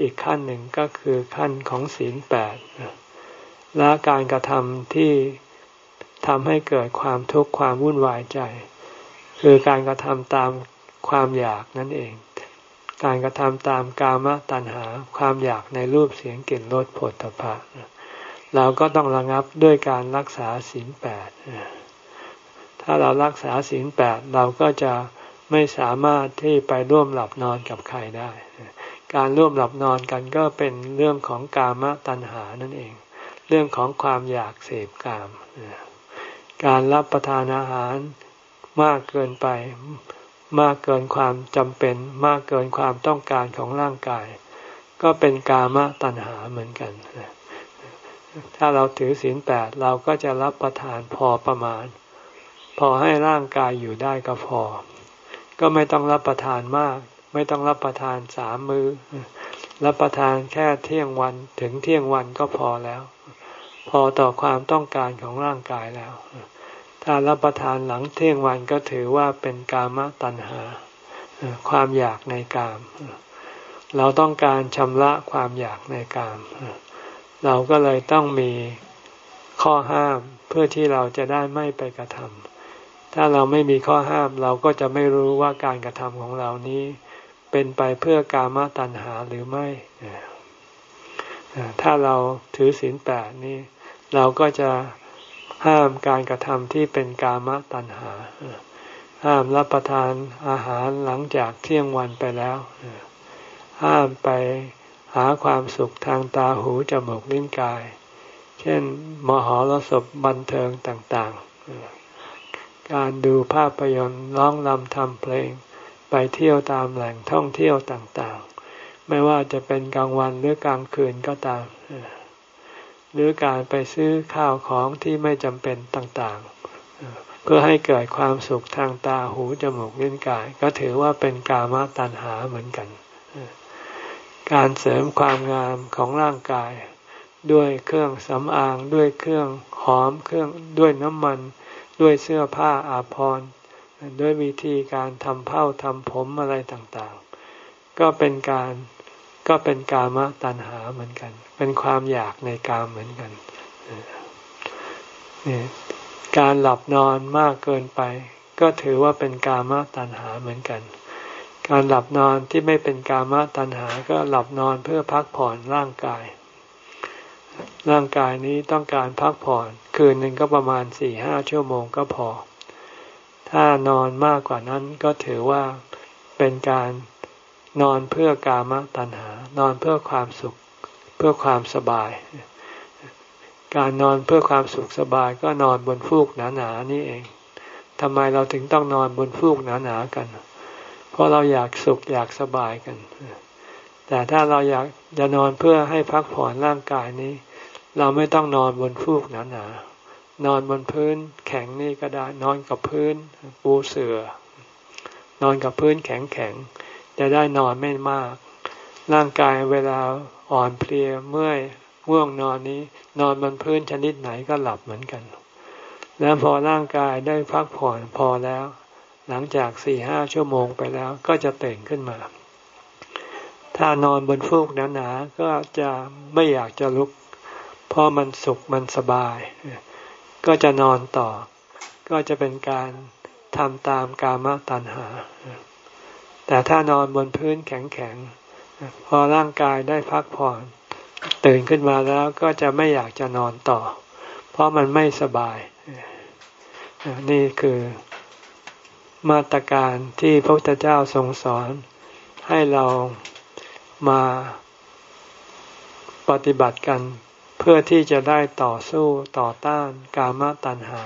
อีกขั้นหนึ่งก็คือขั้นของศีลแปดละการกระทำที่ทำให้เกิดความทุกข์ความวุ่นวายใจ คือการกระทำตามความอยากนั่นเอง การกระทำตามกามตัณหาความอยากในรูปเสียงกลิ่นรสผลตภะเราก็ต้องระงับด้วยการรักษาศีลแปดถ้าเรารักษาศีลแปดเราก็จะไม่สามารถที่ไปร่วมหลับนอนกับใครได้ การร่วมหลับนอนกันก็เป็นเรื่องของกามตัณหานั่นเอง เรื่องของความอยากเสพกาม การรับประทานอาหารมากเกินไป มากเกินความจำเป็น มากเกินความต้องการของร่างกาย ก็เป็นกามตัณหาเหมือนกัน ถ้าเราถือศีลแปดเราก็จะรับประทานพอประมาณ พอให้ร่างกายอยู่ได้ก็พอ ก็ไม่ต้องรับประทานมาก ไม่ต้องรับประทานสามมือ้อรับประทานแค่เที่ยงวันถึงเที่ยงวันก็พอแล้ว พอต่อความต้องการของร่างกายแล้ว ถ้ารับประทานหลังเที่ยงวันก็ถือว่าเป็นกามตัณหา ความอยากในกาม เราต้องการชำระความอยากในกาม เราก็เลยต้องมีข้อห้ามเพื่อที่เราจะได้ไม่ไปกระทำถ้าเราไม่มีข้อห้ามเราก็จะไม่รู้ว่าการกระทำของเรานี้ เป็นไปเพื่อกามตัณหาหรือไม่ ถ้าเราถือศีลแปดนี้ เราก็จะ ห้ามการกระทำที่เป็นกามตัณหา ห้ามรับประทานอาหารหลังจากเที่ยงวันไปแล้ว ห้ามไปหาความสุขทางตาหูจมูกลิ้นกาย เช่น มหรสพบันเทิงต่างๆ การดูภาพยนตร์ร้องรำทำเพลง ไปเที่ยวตามแหล่งท่องเที่ยวต่างๆ ไม่ว่าจะเป็นกลางวันหรือกลางคืนก็ตาม หรือการไปซื้อข้าวของที่ไม่จำเป็นต่างๆ เพื่อให้เกิดความสุขทางตาหูจมูกลิ้นกาย ก็ถือว่าเป็นกามตัณหาเหมือนกัน การเสริมความงามของร่างกาย ด้วยเครื่องสำอางด้วยเครื่องหอมเครื่องด้วยน้ำมัน ด้วยเสื้อผ้าอาภรณ์ด้วยวิธีการทำเผ้าทำผมอะไรต่างๆ ก็เป็นการ ก็เป็นกามตัณหาเหมือนกัน เป็นความอยากในกามเหมือนกันนี่การหลับนอนมากเกินไป ก็ถือว่าเป็นกามตัณหาเหมือนกัน การหลับนอนที่ไม่เป็นกามตัณหา ก็หลับนอนเพื่อพักผ่อนร่างกาย ร่างกายนี้ต้องการพักผ่อน คืนหนึ่งก็ประมาณสี่ห้าชั่วโมงก็พอ ถ้านอนมากกว่านั้นก็ถือว่าเป็นการ นอนเพื่อกามตัณหา นอนเพื่อความสุข เพื่อความสบาย การนอนเพื่อความสุขสบายก็นอนบนฟูกหนาๆนี่เองทำไมเราถึงต้องนอนบนฟูกหนาๆกัน เพราะเราอยากสุขอยากสบายกัน แต่ถ้าเราอยากจะนอนเพื่อให้พักผ่อนร่างกายนี้ เราไม่ต้องนอนบนฟูกหนาๆนอนบนพื้นแข็งนี่ก็ได้นอนกับพื้นปูเสือนอนกับพื้นแข็งแข็ง จะได้นอนไม่มาก ร่างกายเวลาอ่อนเพลียเมื่อยง่วงนอนนี้ นอนบนพื้นชนิดไหนก็หลับเหมือนกัน แล้วพอร่างกายได้พักผ่อนพอแล้ว หลังจากสี่ห้าชั่วโมงไปแล้วก็จะตื่นขึ้นมา ถ้านอนบนฟูกหนาๆก็จะไม่อยากจะลุก เพราะมันสุขมันสบาย ก็จะนอนต่อ ก็จะเป็นการทำตามกามตัณหา แต่ถ้านอนบนพื้นแข็งๆพอร่างกายได้พักผ่อนตื่นขึ้นมาแล้วก็จะไม่อยากจะนอนต่อ เพราะมันไม่สบาย นี่คือมาตรการที่พระพุทธเจ้าทรงสอน ให้เรามาปฏิบัติกัน เพื่อที่จะได้ต่อสู้ต่อต้านกามตัณหา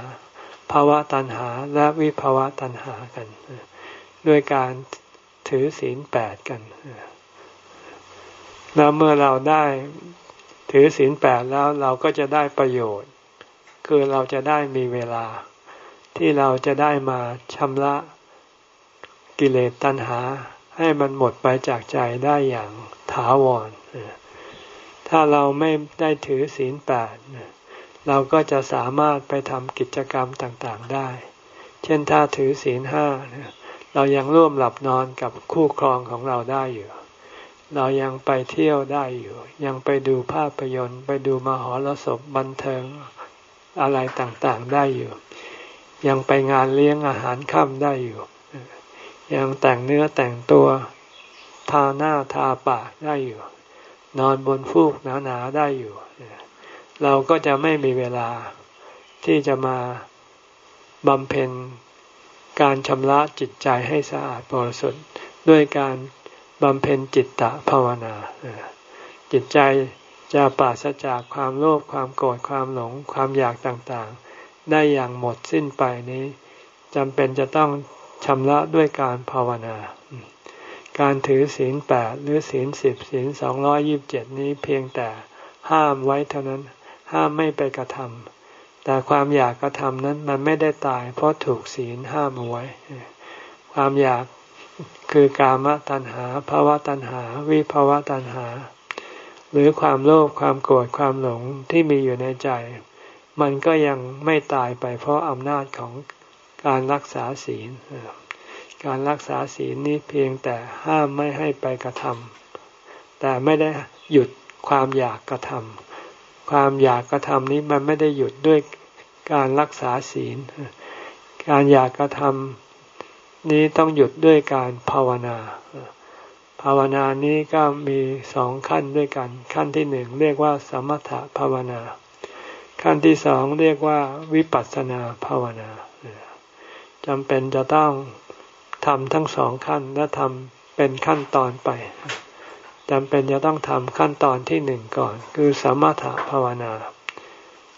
ภาวะตัณหาและวิภาวะตัณหากัน ด้วยการ ถือศีลแปดกันแล้วเมื่อเราได้ถือศีลแปดแล้วเราก็จะได้ประโยชน์ คือเราจะได้มีเวลา ที่เราจะได้มาชำระกิเลสตัณหา ให้มันหมดไปจากใจได้อย่างถาวร ถ้าเราไม่ได้ถือศีลแปดเราก็จะสามารถไปทำกิจกรรมต่างๆได้ เช่นถ้าถือศีลห้าเเรายังร่วมหลับนอนกับคู่ครองของเราได้อยู่ เรายังไปเที่ยวได้อยู่ ยังไปดูภาพยนตร์ไปดูมหรสพบันเทิงอะไรต่างๆได้อยู่ ยังไปงานเลี้ยงอาหารค่ำได้อยู่ ยังแต่งเนื้อแต่งตัวทาหน้าทาปากได้อยู่ นอนบนฟูกหนาๆได้อยู่ เราก็จะไม่มีเวลาที่จะมาบำเพ็ญ การชำระจิตใจให้สะอาดบริสุทธิ์ด้วยการบำเพ็ญจิตตภาวนา จิตใจจะปราศจากความโลภความโกรธความหลงความอยากต่างๆ ได้อย่างหมดสิ้นไปนี้จำเป็นจะต้องชำระด้วยการภาวนา การถือศีลแปดหรือศีลสิบศีลสองร้อยิบเจ็ดนี้เพียงแต่ห้ามไว้เท่านั้นห้ามไม่ไปกระทำ แต่ความอยากกระทำนั้นมันไม่ได้ตาย เพราะถูกศีลห้ามไว้ ความอยากคือกามตัณหาภาวะตัณหา วิภาวะตัณหา หรือความโลภความโกรธความหลงที่มีอยู่ในใจ มันก็ยังไม่ตายไปเพราะอำนาจของการรักษาศีล การรักษาศีลนี้เพียงแต่ห้ามไม่ให้ไปกระทำแต่ไม่ได้หยุดความอยากกระทำ ความอยากกระทำนี้มันไม่ได้หยุดด้วยการรักษาศีล การอยากกระทำนี้ต้องหยุดด้วยการภาวนา ภาวนานี้ก็มีสองขั้นด้วยกัน ขั้นที่หนึ่งเรียกว่าสมถภาวนา ขั้นที่สองเรียกว่าวิปัสสนาภาวนาจำเป็นจะต้องทำทั้งสองขั้นและทำเป็นขั้นตอนไป จำเป็นจะต้องทำขั้นตอนที่หนึ่งก่อน คือสมถภาวนา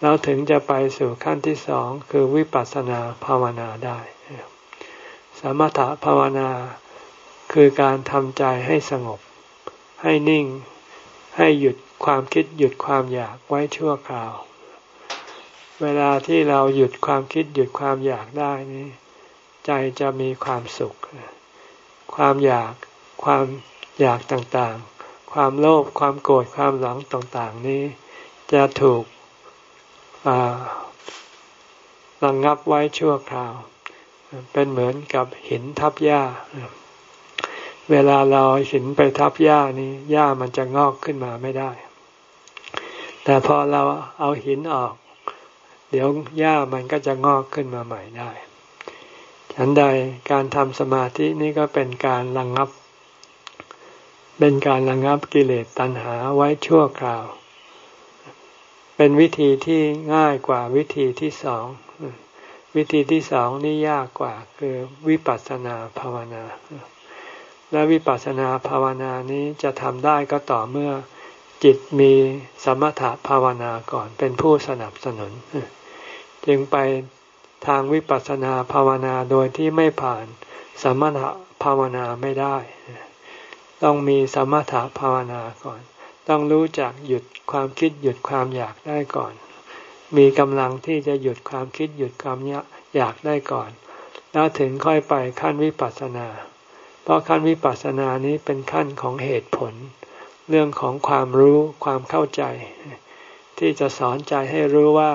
แล้วถึงจะไปสู่ขั้นที่สองคือวิปัสสนาภาวนาได้ สมถภาวนาคือการทำใจให้สงบ ให้นิ่ง ให้หยุดความคิดหยุดความอยากไว้ชั่วคราว เวลาที่เราหยุดความคิดหยุดความอยากได้นี้ ใจจะมีความสุข ความอยากความอยากต่าง ความโลภความโกรธความหลังต่างๆ นี้ จะถูกระงงับไว้ชั่วคราว เป็นเหมือนกับหินทับหญ้า เวลาเราหินไปทับหญ้านี้หญ้ามันจะงอกขึ้นมาไม่ได้ แต่พอเราเอาหินออก เดี๋ยวหญ้ามันก็จะงอกขึ้นมาใหม่ได้ฉันใดการทำสมาธินี่ก็เป็นการระงงับ เป็นการระงงับกิเลสตัณหาไว้ชั่วคราว เป็นวิธีที่ง่ายกว่าวิธีที่สอง วิธีที่สองนี่ยากกว่าคือวิปัสสนาภาวนา และวิปัสสนาภาวนานี้จะทำได้ก็ต่อเมื่อจิตมีสมถะภาวนาก่อนเป็นผู้สนับสนุน จึงไปทางวิปัสสนาภาวนาโดยที่ไม่ผ่านสมถะภาวนาไม่ได้ ต้องมีสมถะภาวนาก่อน ต้องรู้จักหยุดความคิดหยุดความอยากได้ก่อน มีกำลังที่จะหยุดความคิดหยุดความอยากได้ก่อน แล้วถึงค่อยไปขั้นวิปัสสนา เพราะขั้นวิปัสสนานี้เป็นขั้นของเหตุผล เรื่องของความรู้ความเข้าใจ ที่จะสอนใจให้รู้ว่า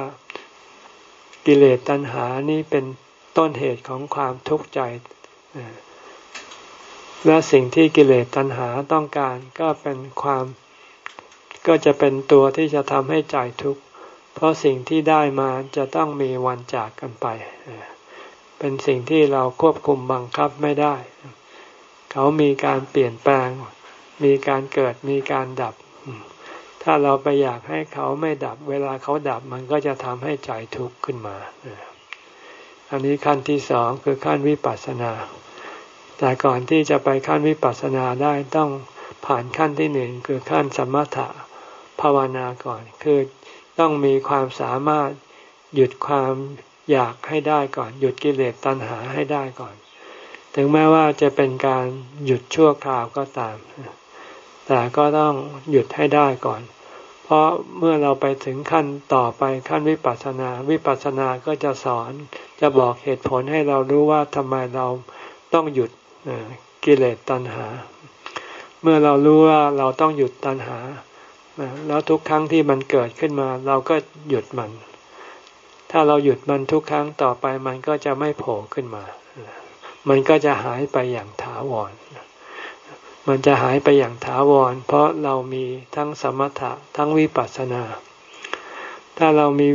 กิเลสตัณหานี้เป็นต้นเหตุของความทุกข์ใจ และสิ่งที่กิเลสตัณหาต้องการก็เป็นความ ก็จะเป็นตัวที่จะทำให้ใจทุกข์ เพราะสิ่งที่ได้มาจะต้องมีวันจากกันไป เป็นสิ่งที่เราควบคุมบังคับไม่ได้ เขามีการเปลี่ยนแปลง มีการเกิดมีการดับ ถ้าเราไปอยากให้เขาไม่ดับ เวลาเขาดับมันก็จะทำให้ใจทุกข์ขึ้นมา อันนี้ขั้นที่สองคือขั้นวิปัสสนา แต่ก่อนที่จะไปขั้นวิปัสสนาได้ต้องผ่านขั้นที่หนึ่งคือขั้นสมถะภาวนาก่อน คือต้องมีความสามารถหยุดความอยากให้ได้ก่อน หยุดกิเลสตัณหาให้ได้ก่อน ถึงแม้ว่าจะเป็นการหยุดชั่วคราวก็ตาม แต่ก็ต้องหยุดให้ได้ก่อน เพราะเมื่อเราไปถึงขั้นต่อไปขั้นวิปัสสนา วิปัสสนาก็จะสอนจะบอกเหตุผลให้เรารู้ว่าทำไมเราต้องหยุด กิเลสตัณหา เมื่อเรารู้ว่าเราต้องหยุดตัณหา แล้วทุกครั้งที่มันเกิดขึ้นมา เราก็หยุดมัน ถ้าเราหยุดมันทุกครั้งต่อไปมันก็จะไม่โผล่ขึ้นมา มันก็จะหายไปอย่างถาวร มันจะหายไปอย่างถาวร เพราะเรามีทั้งสมถะทั้งวิปัสสนา ถ้าเรามี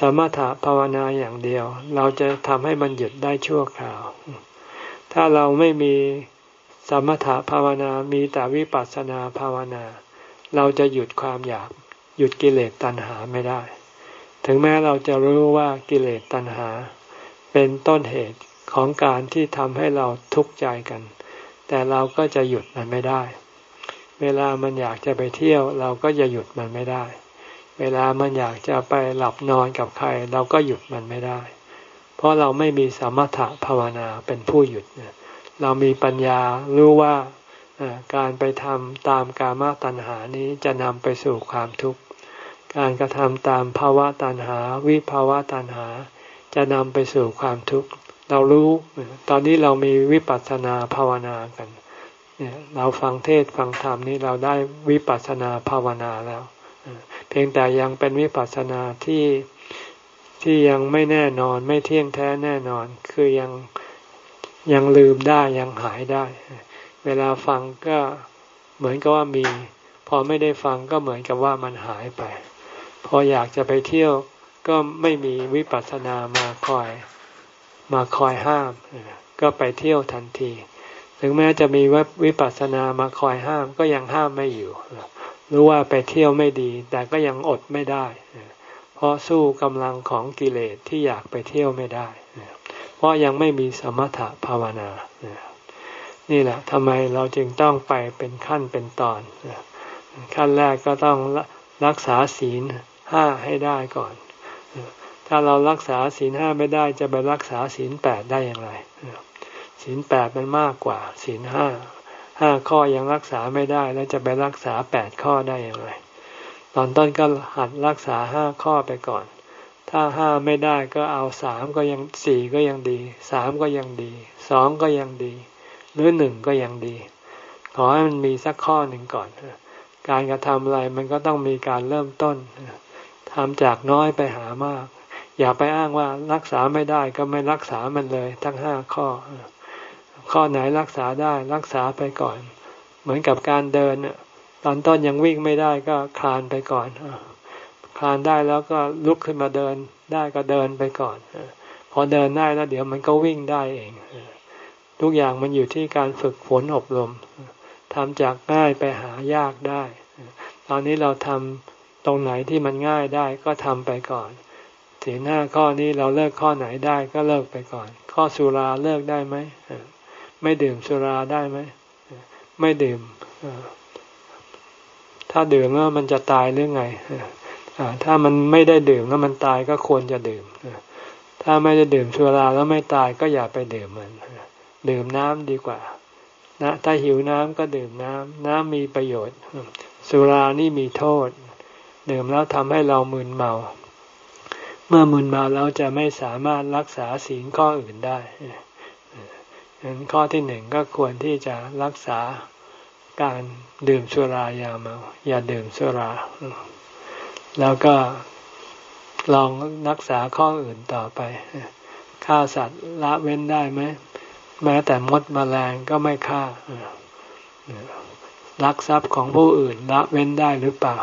สมถะภาวนาอย่างเดียว เราจะทำให้มันหยุดได้ชั่วคราว ถ้าเราไม่มีสมถะภาวนา มีแต่วิปัสสนาภาวนา เราจะหยุดความอยากหยุดกิเลสตัณหาไม่ได้ ถึงแม้เราจะรู้ว่ากิเลสตัณหา เป็นต้นเหตุของการที่ทำให้เราทุกข์ใจกัน แต่เราก็จะหยุดมันไม่ได้ เวลามันอยากจะไปเที่ยว เราก็จะหยุดมันไม่ได้ เวลามันอยากจะไปหลับนอนกับใคร เราก็หยุดมันไม่ได้ เพราะเราไม่มีสมถะภาวนาเป็นผู้หยุด เรามีปัญญารู้ว่าการไปทำตามกามตัณหานี้จะนำไปสู่ความทุกข์ การกระทำตามภาวะตัณหา วิภาวะตัณหา จะนำไปสู่ความทุกข์ เรารู้ ตอนนี้เรามีวิปัสสนาภาวนากันเราฟังเทศฟังธรรมนี้เราได้วิปัสสนาภาวนาแล้ว เพียงแต่ยังเป็นวิปัสสนาที่ ที่ยังไม่แน่นอนไม่เที่ยงแท้แน่นอน คือยังยังลืมได้ยังหายได้ เวลาฟังก็เหมือนกับว่ามี พอไม่ได้ฟังก็เหมือนกับว่ามันหายไป พออยากจะไปเที่ยวก็ไม่มีวิปัสสนามาคอยมาคอยห้าม ก็ไปเที่ยวทันที ถึงแม้จะมีวิปัสสนามาคอยห้ามก็ยังห้ามไม่อยู่ รู้ว่าไปเที่ยวไม่ดี แต่ก็ยังอดไม่ได้ เพราะสู้กำลังของกิเลสที่อยากไปเที่ยวไม่ได้ เพราะยังไม่มีสมถะภาวนา นี่แหละทำไมเราจึงต้องไปเป็นขั้นเป็นตอน ขั้นแรกก็ต้องรักษาศีลห้าให้ได้ก่อน ถ้าเรารักษาศีลห้าไม่ได้จะไปรักษาศีลแปดได้อย่างไร ศีลแปดมันมากกว่าศีลห้า ห้าข้อยังรักษาไม่ได้แล้วจะไปรักษาแปดข้อได้อย่างไร ตอนต้นก็หัดรักษาห้าข้อไปก่อน ถ้าห้าไม่ได้ก็เอาสามก็ยังสี่ก็ยังดีสามก็ยังดีสองก็ยังดี หรือหนึ่งก็ยังดี ขอให้มันมีสักข้อหนึ่งก่อน การกระทำอะไรมันก็ต้องมีการเริ่มต้นทำจากน้อยไปหามาก อย่าไปอ้างว่ารักษาไม่ได้ก็ไม่รักษามันเลย ทั้งห้าข้อ ข้อไหนรักษาได้รักษาไปก่อน เหมือนกับการเดิน ตอนต้นยังวิ่งไม่ได้ก็คลานไปก่อนคลานได้แล้วก็ลุกขึ้นมาเดินได้ก็เดินไปก่อนพอเดินได้แล้วเดี๋ยวมันก็วิ่งได้เองทุกอย่างมันอยู่ที่การฝึกฝนอบรมทำจากง่ายไปหายากได้ ตอนนี้เราทำตรงไหนที่มันง่ายได้ก็ทำไปก่อนสีหน้าข้อนี้เราเลิกข้อไหนได้ก็เลิกไปก่อน ข้อสุราเลิกได้ไหมไม่ดื่มสุราได้ไหมไม่ดื่ม ถ้าดื่มแล้วมันจะตายหรือไงถ้ามันไม่ได้ดื่มแล้วมันตายก็ควรจะดื่มถ้าไม่ได้ดื่มสุราแล้วไม่ตายก็อย่าไปดื่มมันดื่มน้ำดีกว่านะถ้าหิวน้ำก็ดื่มน้ำน้ำมีประโยชน์ สุรานี่มีโทษ ดื่มแล้วทำให้เรามึนเมา เมื่อมึนเมาเราจะไม่สามารถรักษาศีลข้ออื่นได้ฉะนั้นข้อที่หนึ่งก็ควรที่จะรักษา การดื่มสุรายาเมา อย่าดื่มสุรา แล้วก็ลองรักษาข้ออื่นต่อไปฆ่าสัตว์ละเว้นได้ไหมแม้แต่มดมแมลงก็ไม่ฆ่าลักทรัพย์ของผู้อื่นละเว้นได้หรือเปล่า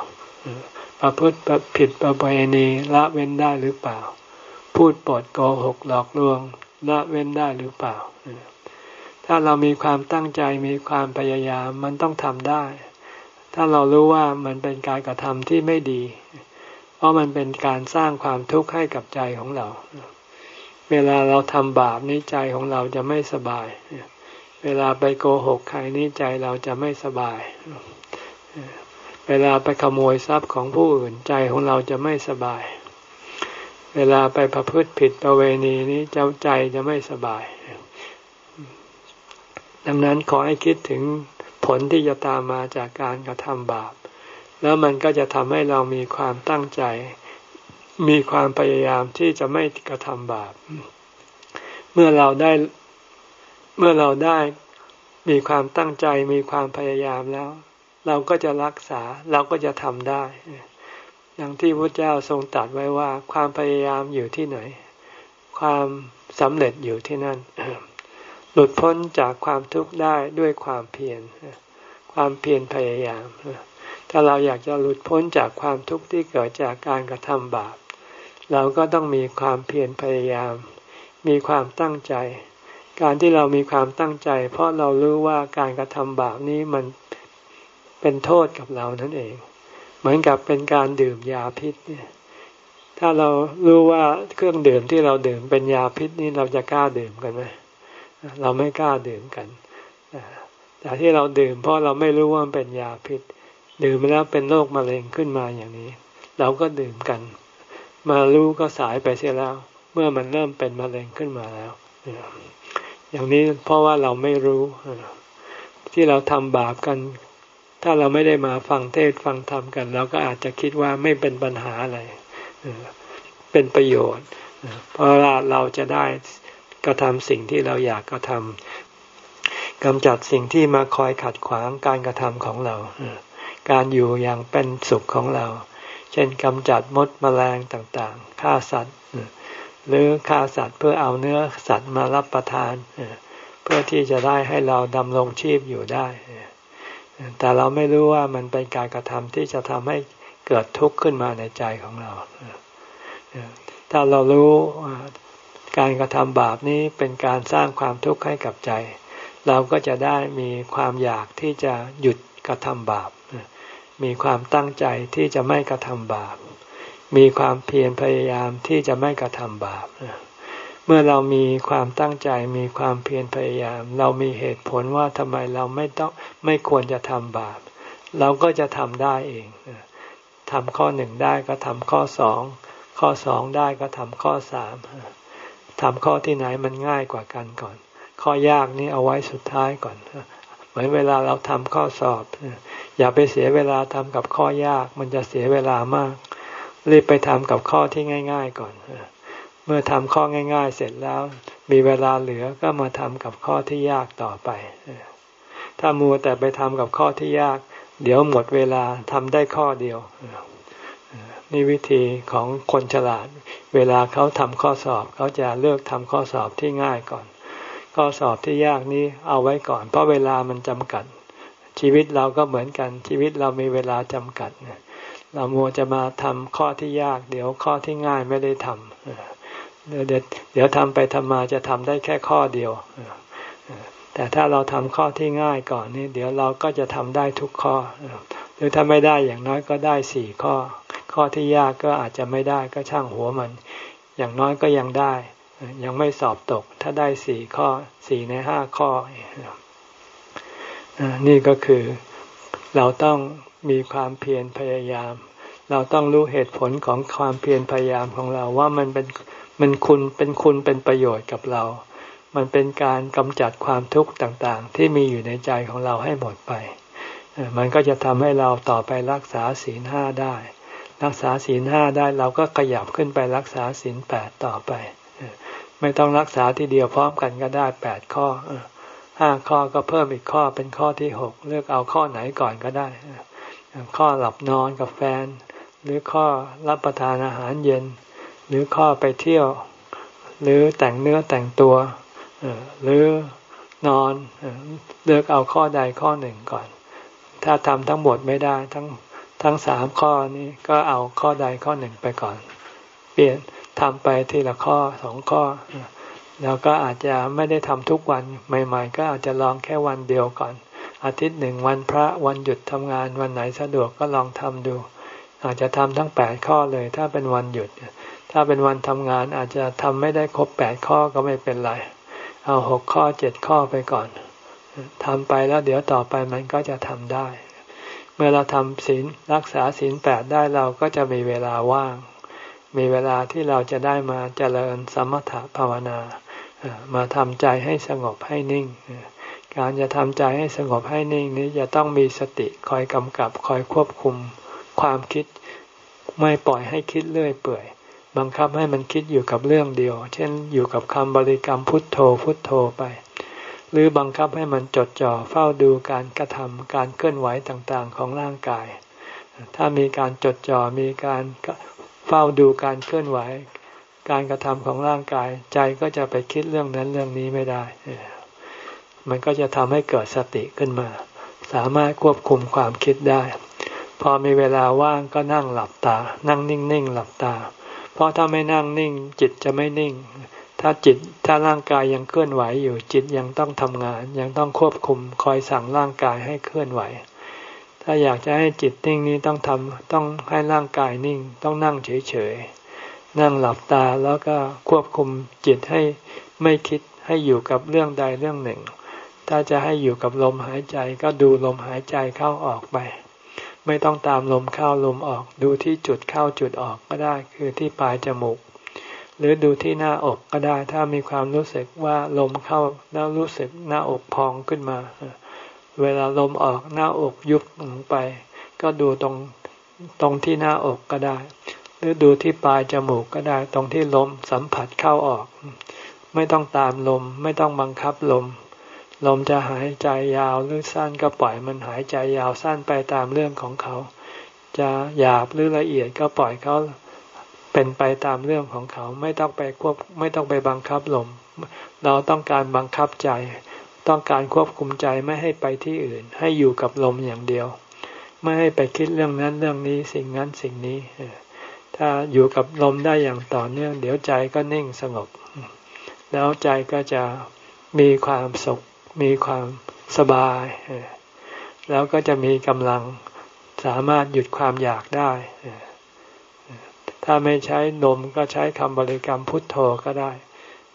ประพฤติผิดประเพณีละเว้นได้หรือเปล่า พูดปดโกหกหลอกลวงละเว้นได้หรือเปล่า ถ้าเรามีความตั้งใจมีความพยายามมันต้องทำได้ ถ้าเรารู้ว่ามันเป็นการกระทำที่ไม่ดี เพราะมันเป็นการสร้างความทุกข์ให้กับใจของเรา เวลาเราทำบาปนี้ใจของเราจะไม่สบาย เวลาไปโกหกใครนี้ใจเราจะไม่สบาย เวลาไปขโมยทรัพย์ของผู้อื่นใจของเราจะไม่สบาย เวลาไปประพฤติผิดประเวณีนี้เจ้าใจจะไม่สบาย ดังนั้นขอให้คิดถึงผลที่จะตามมาจากการกระทำบาป แล้วมันก็จะทำให้เรามีความตั้งใจ มีความพยายามที่จะไม่กระทำบาป เมื่อเราได้เมื่อเราได้มีความตั้งใจมีความพยายามแล้ว เราก็จะรักษาเราก็จะทำได้อย่างที่พระเจ้าทรงตรัสไว้ว่า ความพยายามอยู่ที่ไหน ความสำเร็จอยู่ที่นั่น หลุดพ้นจากความทุกข์ได้ด้วยความเพียรความเพียรพยายาม ถ้าเราอยากจะหลุดพ้นจากความทุกข์ที่เกิดจากการกระทำบาป เราก็ต้องมีความเพียรพยายาม มีความตั้งใจ การที่เรามีความตั้งใจ เพราะเรารู้ว่าการกระทำบาปนี้มันเป็นโทษกับเรานั่นเอง เหมือนกับเป็นการดื่มยาพิษเนี่ยถ้าเรารู้ว่าเครื่องดื่มที่เราดื่มเป็นยาพิษนี่เราจะกล้าดื่มกันไหม เราไม่กล้าดื่มกันแต่ที่เราดื่มเพราะเราไม่รู้ว่ามันเป็นยาพิษ ดื่มแล้วเป็นโรคมะเร็งขึ้นมาอย่างนี้ เราก็ดื่มกัน มารู้ก็สายไปเสียแล้ว เมื่อมันเริ่มเป็นมะเร็งขึ้นมาแล้ว อย่างนี้เพราะว่าเราไม่รู้ ที่เราทำบาปกัน ถ้าเราไม่ได้มาฟังเทศฟังธรรมกัน เราก็อาจจะคิดว่าไม่เป็นปัญหาอะไรเป็นประโยชน์ เพราะเราจะได้ กระทำสิ่งที่เราอยากกระทำกำจัดสิ่งที่มาคอยขัดขวางการกระทำของเรา การอยู่อย่างเป็นสุขของเรา เช่นกำจัดมดมแมลงต่างๆฆ่าสัตว์ หรือฆ่าสัตว์เพื่อเอาเนื้อสัตว์มารับประทานเพื่อที่จะได้ให้เราดำรงชีพอยู่ได้ แต่เราไม่รู้ว่ามันเป็นการกระทำที่จะทำให้เกิดทุกข์ขึ้นมาในใจของเรา ถ้าเรารู้ การกระทำบาปนี้เป็นการสร้างความทุกข์ให้กับใจ เราก็จะได้มีความอยากที่จะหยุดกระทำบาป มีความตั้งใจที่จะไม่กระทำบาป มีความเพียรพยายามที่จะไม่กระทำบาป เมื่อเรามีความตั้งใจมีความเพียรพยายาม เรามีเหตุผลว่าทำไมเราไม่ต้องไม่ควรจะทำบาป เราก็จะทำได้เองทำข้อหนึ่งได้ก็ทำข้อสองข้อสองได้ก็ทำข้อสาม ทำข้อที่ไหนมันง่ายกว่ากันก่อน ข้อยากนี่เอาไว้สุดท้ายก่อนเหมือนเวลาเราทำข้อสอบ อย่าไปเสียเวลาทำกับข้อยาก มันจะเสียเวลามาก รีบไปทำกับข้อที่ง่าย ๆ ก่อน เมื่อทำข้อง่าย ๆ เสร็จแล้ว มีเวลาเหลือก็มาทำกับข้อที่ยากต่อไป ถ้ามัวแต่ไปทำกับข้อที่ยาก เดี๋ยวหมดเวลาทำได้ข้อเดียว นี่วิธีของคนฉลาด เวลาเขาทำข้อสอบเขาจะเลือกทำข้อสอบที่ง่ายก่อน ข้อสอบที่ยากนี้เอาไว้ก่อน เพราะเวลามันจำกัด ชีวิตเราก็เหมือนกันชีวิตเรามีเวลาจำกัดเรามัวจะมาทำข้อที่ยาก เดี๋ยวข้อที่ง่ายไม่ได้ทำเดี๋ยวเดี๋ยวทำไปทำมาจะทำได้แค่ข้อเดียวแต่ถ้าเราทำข้อที่ง่ายก่อนนี่เดี๋ยวเราก็จะทำได้ทุกข้อ หรือถ้าไม่ได้อย่างน้อยก็ได้สี่ข้อ ข้อที่ยากก็อาจจะไม่ได้ก็ช่างหัวมัน อย่างน้อยก็ยังได้ ยังไม่สอบตก ถ้าได้สี่ข้อสี่ในห้าข้อ นี่ก็คือเราต้องมีความเพียรพยายาม เราต้องรู้เหตุผลของความเพียรพยายามของเราว่ามันเป็นมันคุณเป็นคุณเป็นประโยชน์กับเรา มันเป็นการกำจัดความทุกข์ต่างๆ ที่มีอยู่ในใจของเราให้หมดไป มันก็จะทำให้เราต่อไปรักษาศีลห้าได้ รักษาศีลห้าได้เราก็ขยับขึ้นไปรักษาศีลแปดต่อไป ไม่ต้องรักษาทีเดียวพร้อมกันก็ได้แปดข้อห้าข้อก็เพิ่มอีกข้อเป็นข้อที่หกเลือกเอาข้อไหนก่อนก็ได้ ข้อหลับนอนกับแฟน หรือข้อรับประทานอาหารเย็น หรือข้อไปเที่ยว หรือแต่งเนื้อแต่งตัวหรือนอนเลือกเอาข้อใดข้อหนึ่งก่อน ถ้าทำทั้งหมดไม่ได้ทั้ง ทั้งสามข้อนี้ก็เอาข้อใดข้อหนึ่งไปก่อน เปลี่ยนทำไปทีละข้อสองข้อ แล้วก็อาจจะไม่ได้ทำทุกวันใหม่ ๆ ก็อาจจะลองแค่วันเดียวก่อน อาทิตย์หนึ่งวันพระวันหยุดทำงานวันไหนสะดวกก็ลองทำดู อาจจะทำทั้งแปดข้อเลย ถ้าเป็นวันหยุด ถ้าเป็นวันทำงานอาจจะทำไม่ได้ครบแปดข้อก็ไม่เป็นไร เอาหกข้อเจ็ดข้อไปก่อนทำไปแล้วเดี๋ยวต่อไปมันก็จะทำได้ เมื่อเราทำศีลรักษาศีลแปดได้เราก็จะมีเวลาว่าง มีเวลาที่เราจะได้มาเจริญสมถะภาวนา มาทำใจให้สงบให้นิ่ง การจะทำใจให้สงบให้นิ่งนี้จะต้องมีสติคอยกำกับคอยควบคุมความคิด ไม่ปล่อยให้คิดเรื่อยเปื่อย บังคับให้มันคิดอยู่กับเรื่องเดียว เช่นอยู่กับคำบริกรรมพุทโธพุทโธไป หรือบังคับให้มันจดจ่อเฝ้าดูการกระทำการเคลื่อนไหวต่างๆ ของร่างกาย ถ้ามีการจดจ่อมีการเฝ้าดูการเคลื่อนไหว การกระทำของร่างกาย ใจก็จะไปคิดเรื่องนั้นเรื่องนี้ไม่ได้ มันก็จะทำให้เกิดสติขึ้นมา สามารถควบคุมความคิดได้ พอมีเวลาว่างก็นั่งหลับตา นั่งนิ่งๆหลับตา เพราะถ้าไม่นั่งนิ่งจิตจะไม่นิ่ง ถ้าจิตถ้าร่างกายยังเคลื่อนไหวอยู่จิตยังต้องทำงาน ยังต้องควบคุมคอยสั่งร่างกายให้เคลื่อนไหว ถ้าอยากจะให้จิตนิ่งนี้ต้องทำต้องให้ร่างกายนิ่ง ต้องนั่งเฉยๆนั่งหลับตาแล้วก็ควบคุมจิตให้ไม่คิดให้อยู่กับเรื่องใดเรื่องหนึ่ง ถ้าจะให้อยู่กับลมหายใจก็ดูลมหายใจเข้าออกไป ไม่ต้องตามลมเข้าลมออกดูที่จุดเข้าจุดออกก็ได้คือที่ปลายจมูก หรือดูที่หน้าอกก็ได้ ถ้ามีความรู้สึกว่าลมเข้าแล้วรู้สึกหน้าอกพองขึ้นมา เวลาลมออกหน้าอกยุบลงไป ก็ดูตรงตรงที่หน้าอกก็ได้ หรือดูที่ปลายจมูกก็ได้ ตรงที่ลมสัมผัสเข้าออก ไม่ต้องตามลม ไม่ต้องบังคับลม ลมจะหายใจยาวหรือสั้นก็ปล่อยมันหายใจยาวสั้นไปตามเรื่องของเขา จะหยาบหรือละเอียดก็ปล่อยเขา เป็นไปตามเรื่องของเขาไม่ต้องไปควบไม่ต้องไปบังคับลม เราต้องการบังคับใจ ต้องการควบคุมใจไม่ให้ไปที่อื่น ให้อยู่กับลมอย่างเดียว ไม่ให้ไปคิดเรื่องนั้นเรื่องนี้สิ่งนั้นสิ่งนี้ ถ้าอยู่กับลมได้อย่างต่อเนื่อง เดี๋ยวใจก็นิ่งสงบ แล้วใจก็จะมีความสุข มีความสบาย แล้วก็จะมีกำลังสามารถหยุดความอยากได้ ถ้าไม่ใช้ลมก็ใช้คำบริกรรมพุทโธก็ได้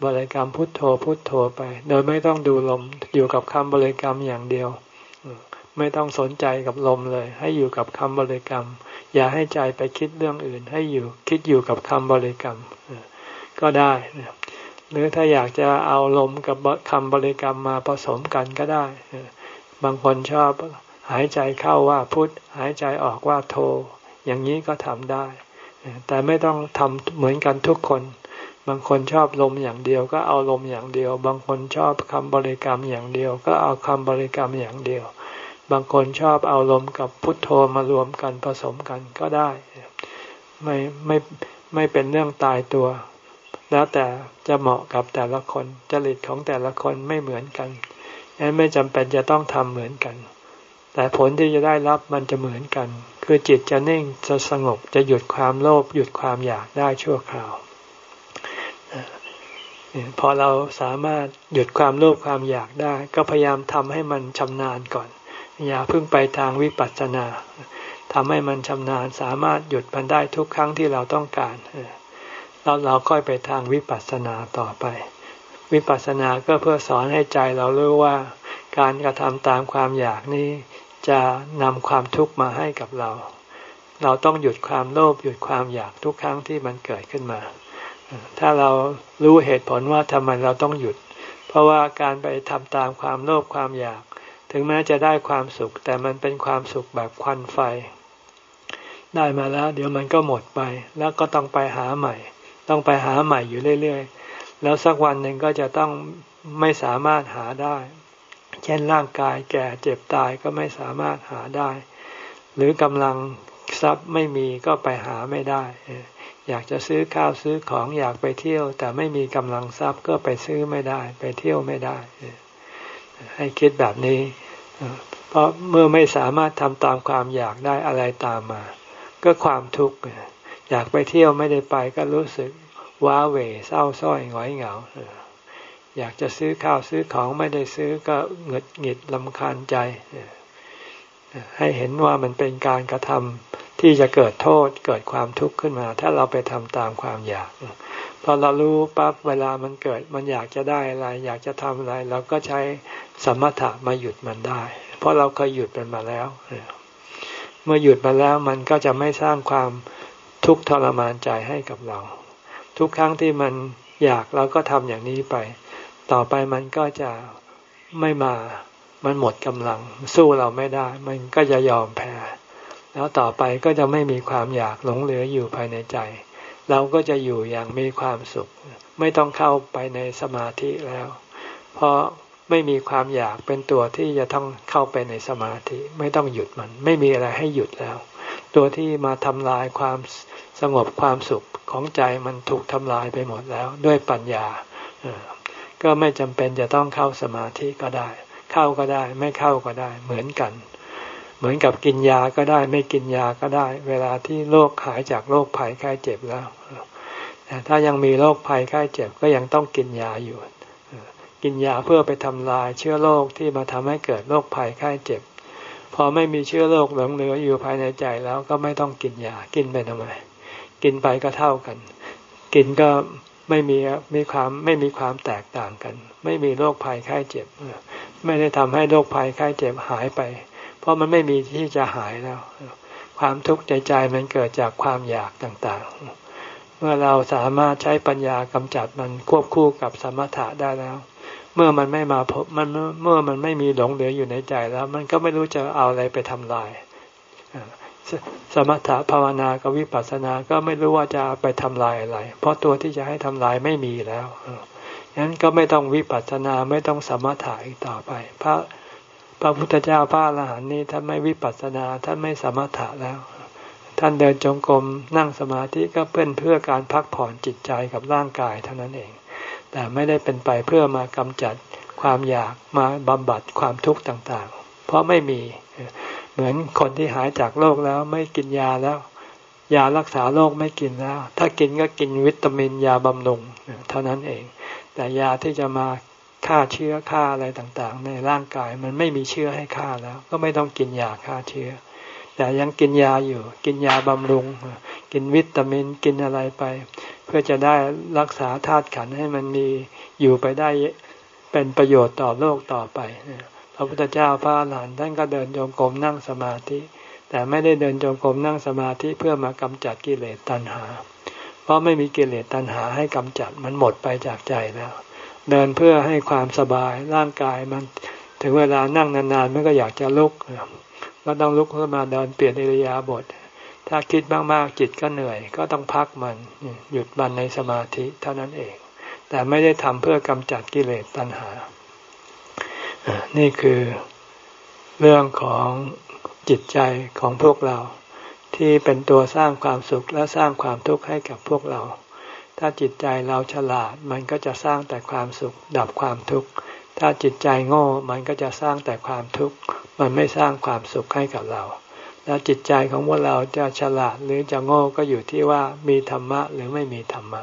บริกรรมพุทโธพุทโธไป โดยไม่ต้องดูลมอยู่กับคำบริกรรมอย่างเดียว ไม่ต้องสนใจกับลมเลย ให้อยู่กับคำบริกรรม อย่าให้ใจไปคิดเรื่องอื่น ให้อยู่คิดอยู่กับคำบริกรรมก็ได้หรือถ้าอยากจะเอาลมกับคำบริกรรมมาผสมกันก็ได้ บางคนชอบหายใจเข้าว่าพุทหายใจออกว่าโท อย่างนี้ก็ทำได้ แต่ไม่ต้องทำเหมือนกันทุกคน บางคนชอบลมอย่างเดียวก็เอาลมอย่างเดียว บางคนชอบคำบริกรรมอย่างเดียว ก็เอาคำบริกรรมอย่างเดียว บางคนชอบเอาลมกับพุทโธมารวมกันผสมกันก็ได้ ไม่ไม่ไม่เป็นเรื่องตายตัว แล้วแต่จะเหมาะกับแต่ละคนจริตของแต่ละคนไม่เหมือนกันดังนั้นไม่จำเป็นจะต้องทำเหมือนกัน แต่ผลที่จะได้รับมันจะเหมือนกัน คือจิตจะนิ่งจะสงบจะหยุดความโลภหยุดความอยากได้ชั่วคราวพอเราสามารถหยุดความโลภความอยากได้ ก็พยายามทำให้มันชำนาญก่อน อย่าเพิ่งไปทางวิปัสสนาทำให้มันชำนาญสามารถหยุดมันได้ทุกครั้งที่เราต้องการแล้วเราค่อยไปทางวิปัสสนาต่อไป วิปัสสนาก็เพื่อสอนให้ใจเรารู้ว่า การกระทำตามความอยากนี้ จะนำความทุกข์มาให้กับเรา เราต้องหยุดความโลภหยุดความอยากทุกครั้งที่มันเกิดขึ้นมา ถ้าเรารู้เหตุผลว่าทำไมเราต้องหยุด เพราะว่าการไปทำตามความโลภความอยาก ถึงแม้จะได้ความสุข แต่มันเป็นความสุขแบบควันไฟ ได้มาแล้ว เดี๋ยวมันก็หมดไป แล้วก็ต้องไปหาใหม่ ต้องไปหาใหม่อยู่เรื่อยๆ แล้วสักวันหนึ่งก็จะต้องไม่สามารถหาได้ เช่นร่างกายแก่เจ็บตายก็ไม่สามารถหาได้ หรือกำลังทรัพย์ไม่มีก็ไปหาไม่ได้ อยากจะซื้อข้าวซื้อของอยากไปเที่ยว แต่ไม่มีกำลังทรัพย์ก็ไปซื้อไม่ได้ ไปเที่ยวไม่ได้ ให้คิดแบบนี้ เพราะเมื่อไม่สามารถทำตามความอยากได้อะไรตามมา ก็ความทุกข์อยากไปเที่ยวไม่ได้ไปก็รู้สึกว้าเหวเศร้าส้อยหงอยเหงา อยากจะซื้อข้าวซื้อของไม่ได้ซื้อก็เงดหงิดลำคาญใจ ให้เห็นว่ามันเป็นการกระทำที่จะเกิดโทษเกิดความทุกข์ขึ้นมา ถ้าเราไปทำตามความอยากพอเรารู้ปั๊บเวลามันเกิดมันอยากจะได้อะไร อยากจะทำอะไรเราก็ใช้สมถะมาหยุดมันได้ เพราะเราเคยหยุดมันมาแล้ว เมื่อหยุดมาแล้วมันก็จะไม่สร้างความทุกข์ทรมานใจให้กับเรา ทุกครั้งที่มันอยากเราก็ทำอย่างนี้ไป ต่อไปมันก็จะไม่มา มันหมดกำลัง สู้เราไม่ได้ มันก็จะยอมแพ้ แล้วต่อไปก็จะไม่มีความอยากหลงเหลืออยู่ภายในใจ เราก็จะอยู่อย่างมีความสุข ไม่ต้องเข้าไปในสมาธิแล้ว เพราะไม่มีความอยากเป็นตัวที่จะต้องเข้าไปในสมาธิ ไม่ต้องหยุดมัน ไม่มีอะไรให้หยุดแล้ว ตัวที่มาทำลายความสงบความสุขของใจมันถูกทำลายไปหมดแล้วด้วยปัญญา ก็ไม่จำเป็นจะต้องเข้าสมาธิก็ได้ เข้าก็ได้ ไม่เข้าก็ได้ เหมือนกัน เหมือนกับกินยาก็ได้ ไม่กินยาก็ได้ เวลาที่โรคหายจากโรคภัยไข้เจ็บแล้วแต่ถ้ายังมีโรคภัยไข้เจ็บก็ยังต้องกินยาอยู่ กินยาเพื่อไปทำลายเชื้อโรคที่มาทำให้เกิดโรคภัยไข้เจ็บ พอไม่มีเชื้อโรคเหลืองเหลืออยู่ภายในใจแล้วก็ไม่ต้องกินยา กินไปทำไม กินไปก็เท่ากัน กินก็ ไม่มีมีความไม่มีความแตกต่างกัน ไม่มีโรคภัยไข้เจ็บ ไม่ได้ทำให้โรคภัยไข้เจ็บหายไป เพราะมันไม่มีที่จะหายแล้ว ความทุกข์ใจใจมันเกิดจากความอยากต่างๆ เมื่อเราสามารถใช้ปัญญากำจัดมันควบคู่กับสมถะได้แล้ว เมื่อมันไม่มาพบมันเมื่อมันไม่มีหลงเหลืออยู่ในใจแล้ว มันก็ไม่รู้จะเอาอะไรไปทำลาย สมถะภาวนากับวิปัสสนาก็ไม่รู้ว่าจะไปทำลายอะไร เพราะตัวที่จะให้ทำลายไม่มีแล้วนั้นก็ไม่ต้องวิปัสสนาไม่ต้องสมถะอีกต่อไป พระพระพุทธเจ้าพระอรหันต์นี้ท่านไม่วิปัสสนาท่านไม่สมถะแล้ว ท่านเดินจงกรมนั่งสมาธิก็เพื่อเพื่อการพักผ่อนจิตใจกับร่างกายเท่านั้นเอง แต่ไม่ได้เป็นไปเพื่อมากำจัดความอยากมาบำบัดความทุกข์ต่างๆ เพราะไม่มี เหมือนคนที่หายจากโรคแล้วไม่กินยาแล้ว ยารักษาโรคไม่กินแล้ว ถ้ากินก็กินวิตามินยาบำรุงเท่านั้นเอง แต่ยาที่จะมาฆ่าเชื้อฆ่าอะไรต่างๆ ในร่างกายมันไม่มีเชื้อให้ฆ่าแล้ว ก็ไม่ต้องกินยาฆ่าเชื้อ แต่ยังกินยาอยู่ กินยาบำรุง กินวิตามินกินอะไรไป เพื่อจะได้รักษาธาตุขันให้มันมีอยู่ไปได้เป็นประโยชน์ต่อโลกต่อไปพ ระพุทธเจ้าพระอรหันท่านก็เดินโยงกรมนั่งสมาธิ แต่ไม่ได้เดินโยงกรมนั่งสมาธิเพื่อมากำจัดกิเลสตัณหา เพราะไม่มีกิเลสตัณหาให้กำจัดมันหมดไปจากใจแล้ว เดินเพื่อให้ความสบายร่างกายมันถึงเวลานั่งนานๆมันก็อยากจะลุกก็ต้องลุกขึ้นมาเดินเปลี่ยนอิริยาบถถ้าคิดมากๆจิตก็เหนื่อย ก็ต้องพักมันหยุดมันในสมาธิเท่านั้นเอง แต่ไม่ได้ทำเพื่อกำจัดกิเลสตัณหา นี่คือเรื่องของจิตใจของพวกเรา ที่เป็นตัวสร้างความสุขและสร้างความทุกข์ให้กับพวกเรา ถ้าจิตใจเราฉลาดมันก็จะสร้างแต่ความสุขดับความทุกข์ถ้าจิตใจโง่มันก็จะสร้างแต่ความทุกข์มันไม่สร้างความสุขให้กับเรา แล้วจิตใจของพวกเราจะฉลาดหรือจะโง่ก็อยู่ที่ว่ามีธรรมะหรือไม่มีธรรมะ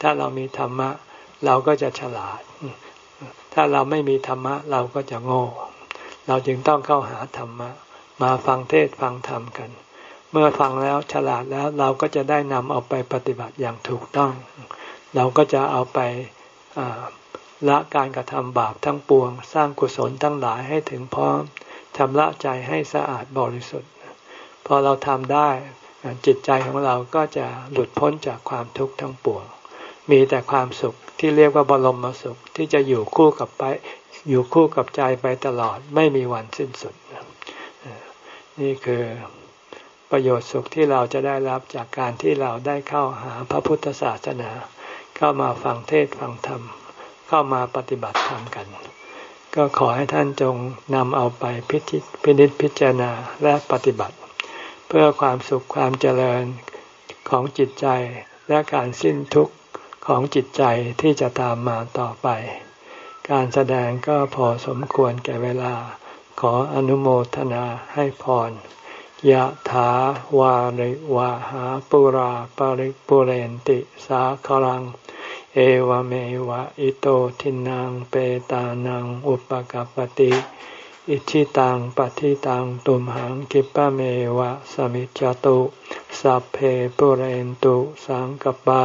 ถ้าเรามีธรรมะ เราก็จะฉลาด ถ้าเราไม่มีธรรมะเราก็จะโง่ เราจึงต้องเข้าหาธรรมะ มาฟังเทศฟังธรรมกัน เมื่อฟังแล้วฉลาดแล้วเราก็จะได้นำเอาไปปฏิบัติอย่างถูกต้อง เราก็จะเอาไปละการกระทำบาปทั้งปวง สร้างกุศลทั้งหลายให้ถึงพร้อมทำละใจให้สะอาดบริสุทธิ์ พอเราทำได้จิตใจของเราก็จะหลุดพ้นจากความทุกข์ทั้งปวง มีแต่ความสุขที่เรียกว่าบรมสุขที่จะอยู่คู่กับไป อยู่คู่กับใจไปตลอดไม่มีวันสิ้นสุด นี่คือประโยชน์สุขที่เราจะได้รับจากการที่เราได้เข้าหาพระพุทธศาสนา เข้ามาฟังเทศฟังธรรม เข้ามาปฏิบัติธรรมกัน ก็ขอให้ท่านจงนำเอาไปพิจิตพินิจพิจารณาและปฏิบัติ เพื่อความสุขความเจริญของจิตใจและการสิ้นทุกข์ ของจิตใจที่จะตามมาต่อไป การแสดงก็พอสมควรแก่เวลา ขออนุโมทนาให้พรยะถาวาริวาหาปุราปริปุเรนติสาคลัง เอวเมวะอิโตทินังเปตานังอุปกปติ อิชิตังปฏิตังตุมหังกิปะเมวะสมิจจตุ สัพเพปุเรนตุสังกปา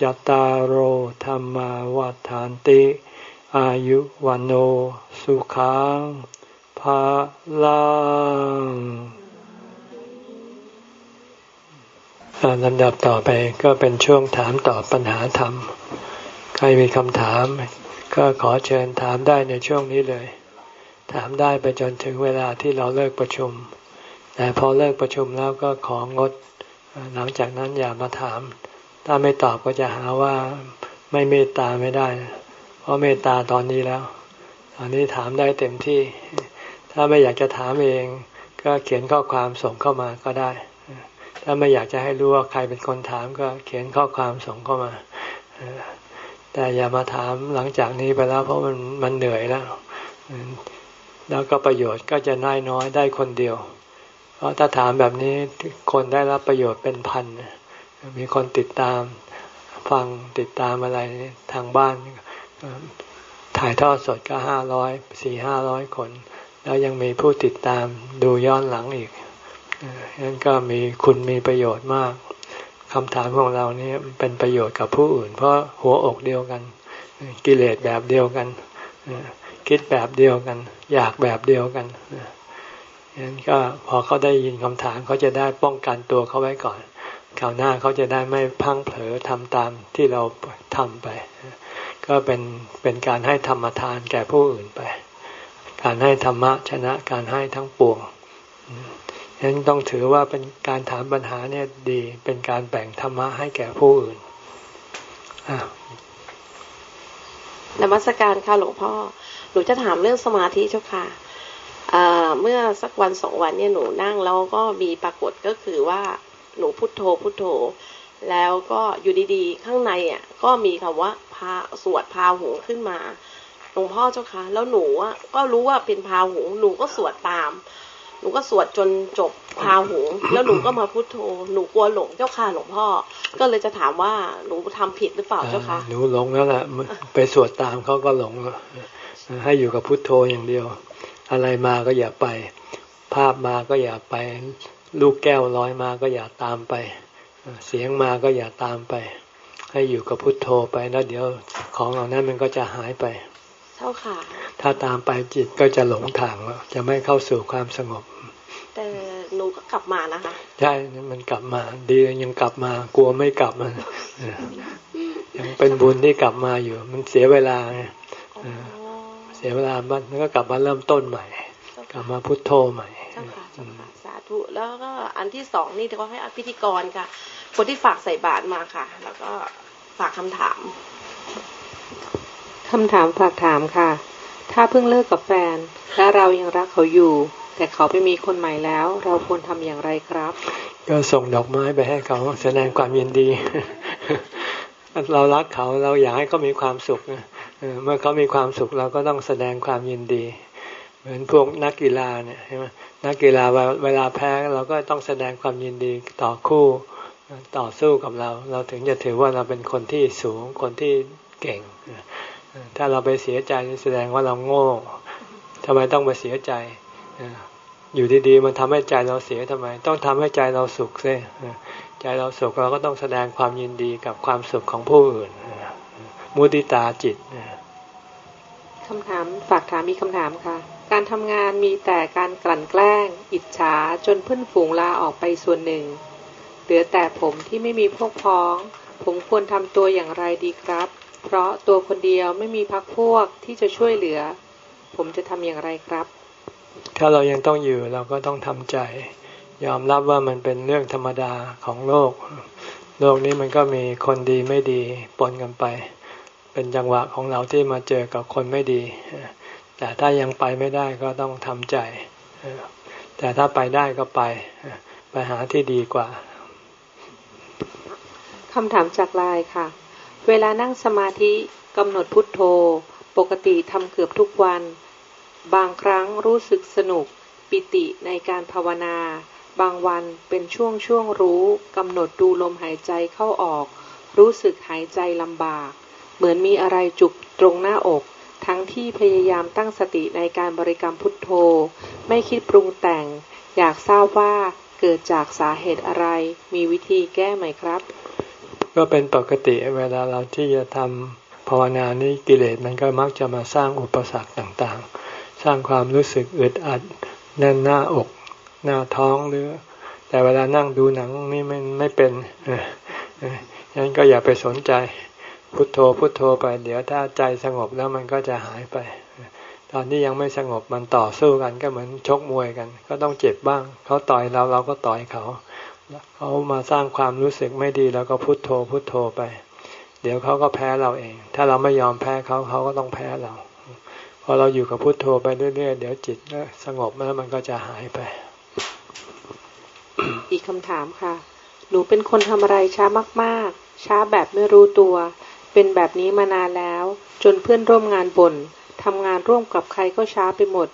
จตารโหธรรมวัฏานติ อายุวันโอสุขังภาลังลำดับต่อไปก็เป็นช่วงถามตอบปัญหาธรรม ใครมีคำถาม ก็ขอเชิญถามได้ในช่วงนี้เลย ถามได้ไปจนถึงเวลาที่เราเลิกประชุม แต่พอเลิกประชุมแล้วก็ของด หลังจากนั้นอย่ามาถาม ถ้าไม่ตอบก็จะหาว่าไม่เมตตาไม่ได้ เพราะเมตตาตอนนี้แล้ว ตอนนี้ถามได้เต็มที่ ถ้าไม่อยากจะถามเอง ก็เขียนข้อความส่งเข้ามาก็ได้ ถ้าไม่อยากจะให้รู้ว่าใครเป็นคนถามก็เขียนข้อความส่งเข้ามา แต่อย่ามาถามหลังจากนี้ไปแล้วเพราะมันมันเหนื่อยแล้ว แล้วก็ประโยชน์ก็จะน้อยน้อยได้คนเดียว เพราะถ้าถามแบบนี้คนได้รับประโยชน์เป็นพัน มีคนติดตามฟังติดตามอะไรทางบ้านถ่ายทอดสดก็ห้าร้อยสี่ห้าร้อยคน แล้วยังมีผู้ติดตามดูย้อนหลังอีกนั้นก็มีคุณมีประโยชน์มากคำถามของเรานี่เป็นประโยชน์กับผู้อื่น เพราะหัวอกเดียวกัน กิเลสแบบเดียวกัน คิดแบบเดียวกัน อยากแบบเดียวกันนั้นก็พอเขาได้ยินคำถามเขาจะได้ป้องกันตัวเขาไว้ก่อน คราวหน้าเขาจะได้ไม่พังเผลอทำตามที่เราทำไป ก็เป็นเป็นการให้ธรรมทานแก่ผู้อื่นไป การให้ธรรมะชนะการให้ทั้งปวงฉะนั้นต้องถือว่าเป็นการถามปัญหาเนี่ยดี เป็นการแบ่งธรรมะให้แก่ผู้อื่นนมัสการค่ะหลวงพ่อ หนูจะถามเรื่องสมาธิเจ้าค่ะเมื่อสักวันสองวันเนี่ยหนูนั่งแล้วก็มีปรากฏก็คือว่า หนูพุโทโธพุโทโธ แล้วก็อยู่ดีๆ ข้างในอะก็มีคำว่าพาสวดพาหูขึ้นมาหลวงพ่อเจ้าค่ะแล้วหนูอะก็รู้ว่าเป็นพาหูหนูก็สวดตาม หนูก็สวดจนจบพาหูแล้วหนูก็มาพุโทโธ หนูกลัวหลงเจ้าค่ะหลวงพ่อ ก็เลยจะถามว่าหนูทำผิดหรือเปล่าเจ้าค่ะหนูหลงแล้วแหละไปสวดตามเขาก็หลงให้อยู่กับพุทโธอย่างเดียว อะไรมาก็อย่าไป ภาพมาก็อย่าไป ลูกแก้วลอยมาก็อย่าตามไป เสียงมาก็อย่าตามไป ให้อยู่กับพุทโธไปแล้วเดี๋ยวของเหล่านั้นมันก็จะหายไปเจ้าค่ะ ถ้าตามไปจิตก็จะหลงทางแล้วจะไม่เข้าสู่ความสงบ แต่หนูก็กลับมานะคะ ใช่มันกลับมา ดียังกลับมากลัวไม่กลับมายังเป็นบุญที่กลับมาอยู่ มันเสียเวลาไงเสียเวลามันก็กลับมาเริ่มต้นใหม่ กลับมาพุทโธใหม่เจ้าค่ะสา ธุ แล้วก็อันที่สองนี่เขาให้อพิธีกรค่ะ คนที่ฝากใส่บาตรมาค่ะ แล้วก็ฝากคำถามคำถามฝากถามค่ะ ถ้าเพิ่งเลิกกับแฟน และเรายังรักเขาอยู่ แต่เขาไปมีคนใหม่แล้ว เราควรทำอย่างไรครับ ก็ส่งดอกไม้ไปให้เขาแสดงความยินดี เรารักเขาเราอยากให้เขามีความสุขเมื่อเขามีความสุขเราก็ต้องแสดงความยินดี เหมือนพวกนักกีฬาเนี่ยใช่ไหม นักกีฬาเวลาแพ้เราก็ต้องแสดงความยินดีต่อคู่ต่อสู้กับเรา เราถึงจะถือว่าเราเป็นคนที่สูงคนที่เก่ง ถ้าเราไปเสียใจแสดงว่าเราโง่ทำไมต้องมาเสียใจอยู่ดีๆ มันทำให้ใจเราเสียทำไม ต้องทำให้ใจเราสุขซิใจเราสุขเราก็ต้องแสดงความยินดีกับความสุขของผู้อื่นมุติตาจิตคำถามฝากถามมีคำถามค่ะ การทำงานมีแต่การกลั่นแกล้ง อิจฉาจนเพื่อนฝูงลาออกไปส่วนหนึ่ง เหลือแต่ผมที่ไม่มีพวกพ้อง ผมควรทำตัวอย่างไรดีครับ เพราะตัวคนเดียวไม่มีพักพวกที่จะช่วยเหลือ ผมจะทำอย่างไรครับ ถ้าเรายังต้องอยู่เราก็ต้องทำใจ ยอมรับว่ามันเป็นเรื่องธรรมดาของโลก โลกนี้มันก็มีคนดีไม่ดีปนกันไป เป็นจังหวะของเราที่มาเจอกับคนไม่ดี แต่ถ้ายังไปไม่ได้ก็ต้องทำใจ แต่ถ้าไปได้ก็ไป ไปหาที่ดีกว่าคำถามจากไลน์ค่ะ เวลานั่งสมาธิกำหนดพุทโธ ปกติทำเกือบทุกวัน บางครั้งรู้สึกสนุก ปิติในการภาวนา บางวันเป็นช่วงช่วงรู้กำหนดดูลมหายใจเข้าออก รู้สึกหายใจลำบาก เหมือนมีอะไรจุกตรงหน้าอก ทั้งที่พยายามตั้งสติในการบริกรรมพุทโธ ไม่คิดปรุงแต่ง อยากทราบว่าเกิดจากสาเหตุอะไร มีวิธีแก้ไหมครับ ก็เป็นปกติเวลาเราที่จะทำภาวนานี้กิเลสมันก็มักจะมาสร้างอุปสรรคต่างๆ สร้างความรู้สึกอึดอัดแน่นหน้าอก หน้าท้องหรือ แต่เวลานั่งดูหนังนี่มันไม่เป็นงั้นก็อย่าไปสนใจ พุทโธพุทโธไป เดี๋ยวถ้าใจสงบแล้วมันก็จะหายไป ตอนที่ยังไม่สงบมันต่อสู้กันก็เหมือนชกมวยกัน ก็ต้องเจ็บบ้าง เขาต่อยเราเราก็ต่อยเขาเขามาสร้างความรู้สึกไม่ดีแล้วก็พุทโธพุทโธไป เดี๋ยวเขาก็แพ้เราเอง ถ้าเราไม่ยอมแพ้เขาเขาก็ต้องแพ้เราพอเราอยู่กับพุทโธไปเรื่อยๆเดี๋ยวจิตสงบแล้วมันก็จะหายไป อีกคำถามค่ะ หนูเป็นคนทำอะไรช้ามาก ๆ ช้าแบบไม่รู้ตัว เป็นแบบนี้มานานแล้ว จนเพื่อนร่วมงานบน่นทำงานร่วมกับใครก็ช้าไปหมด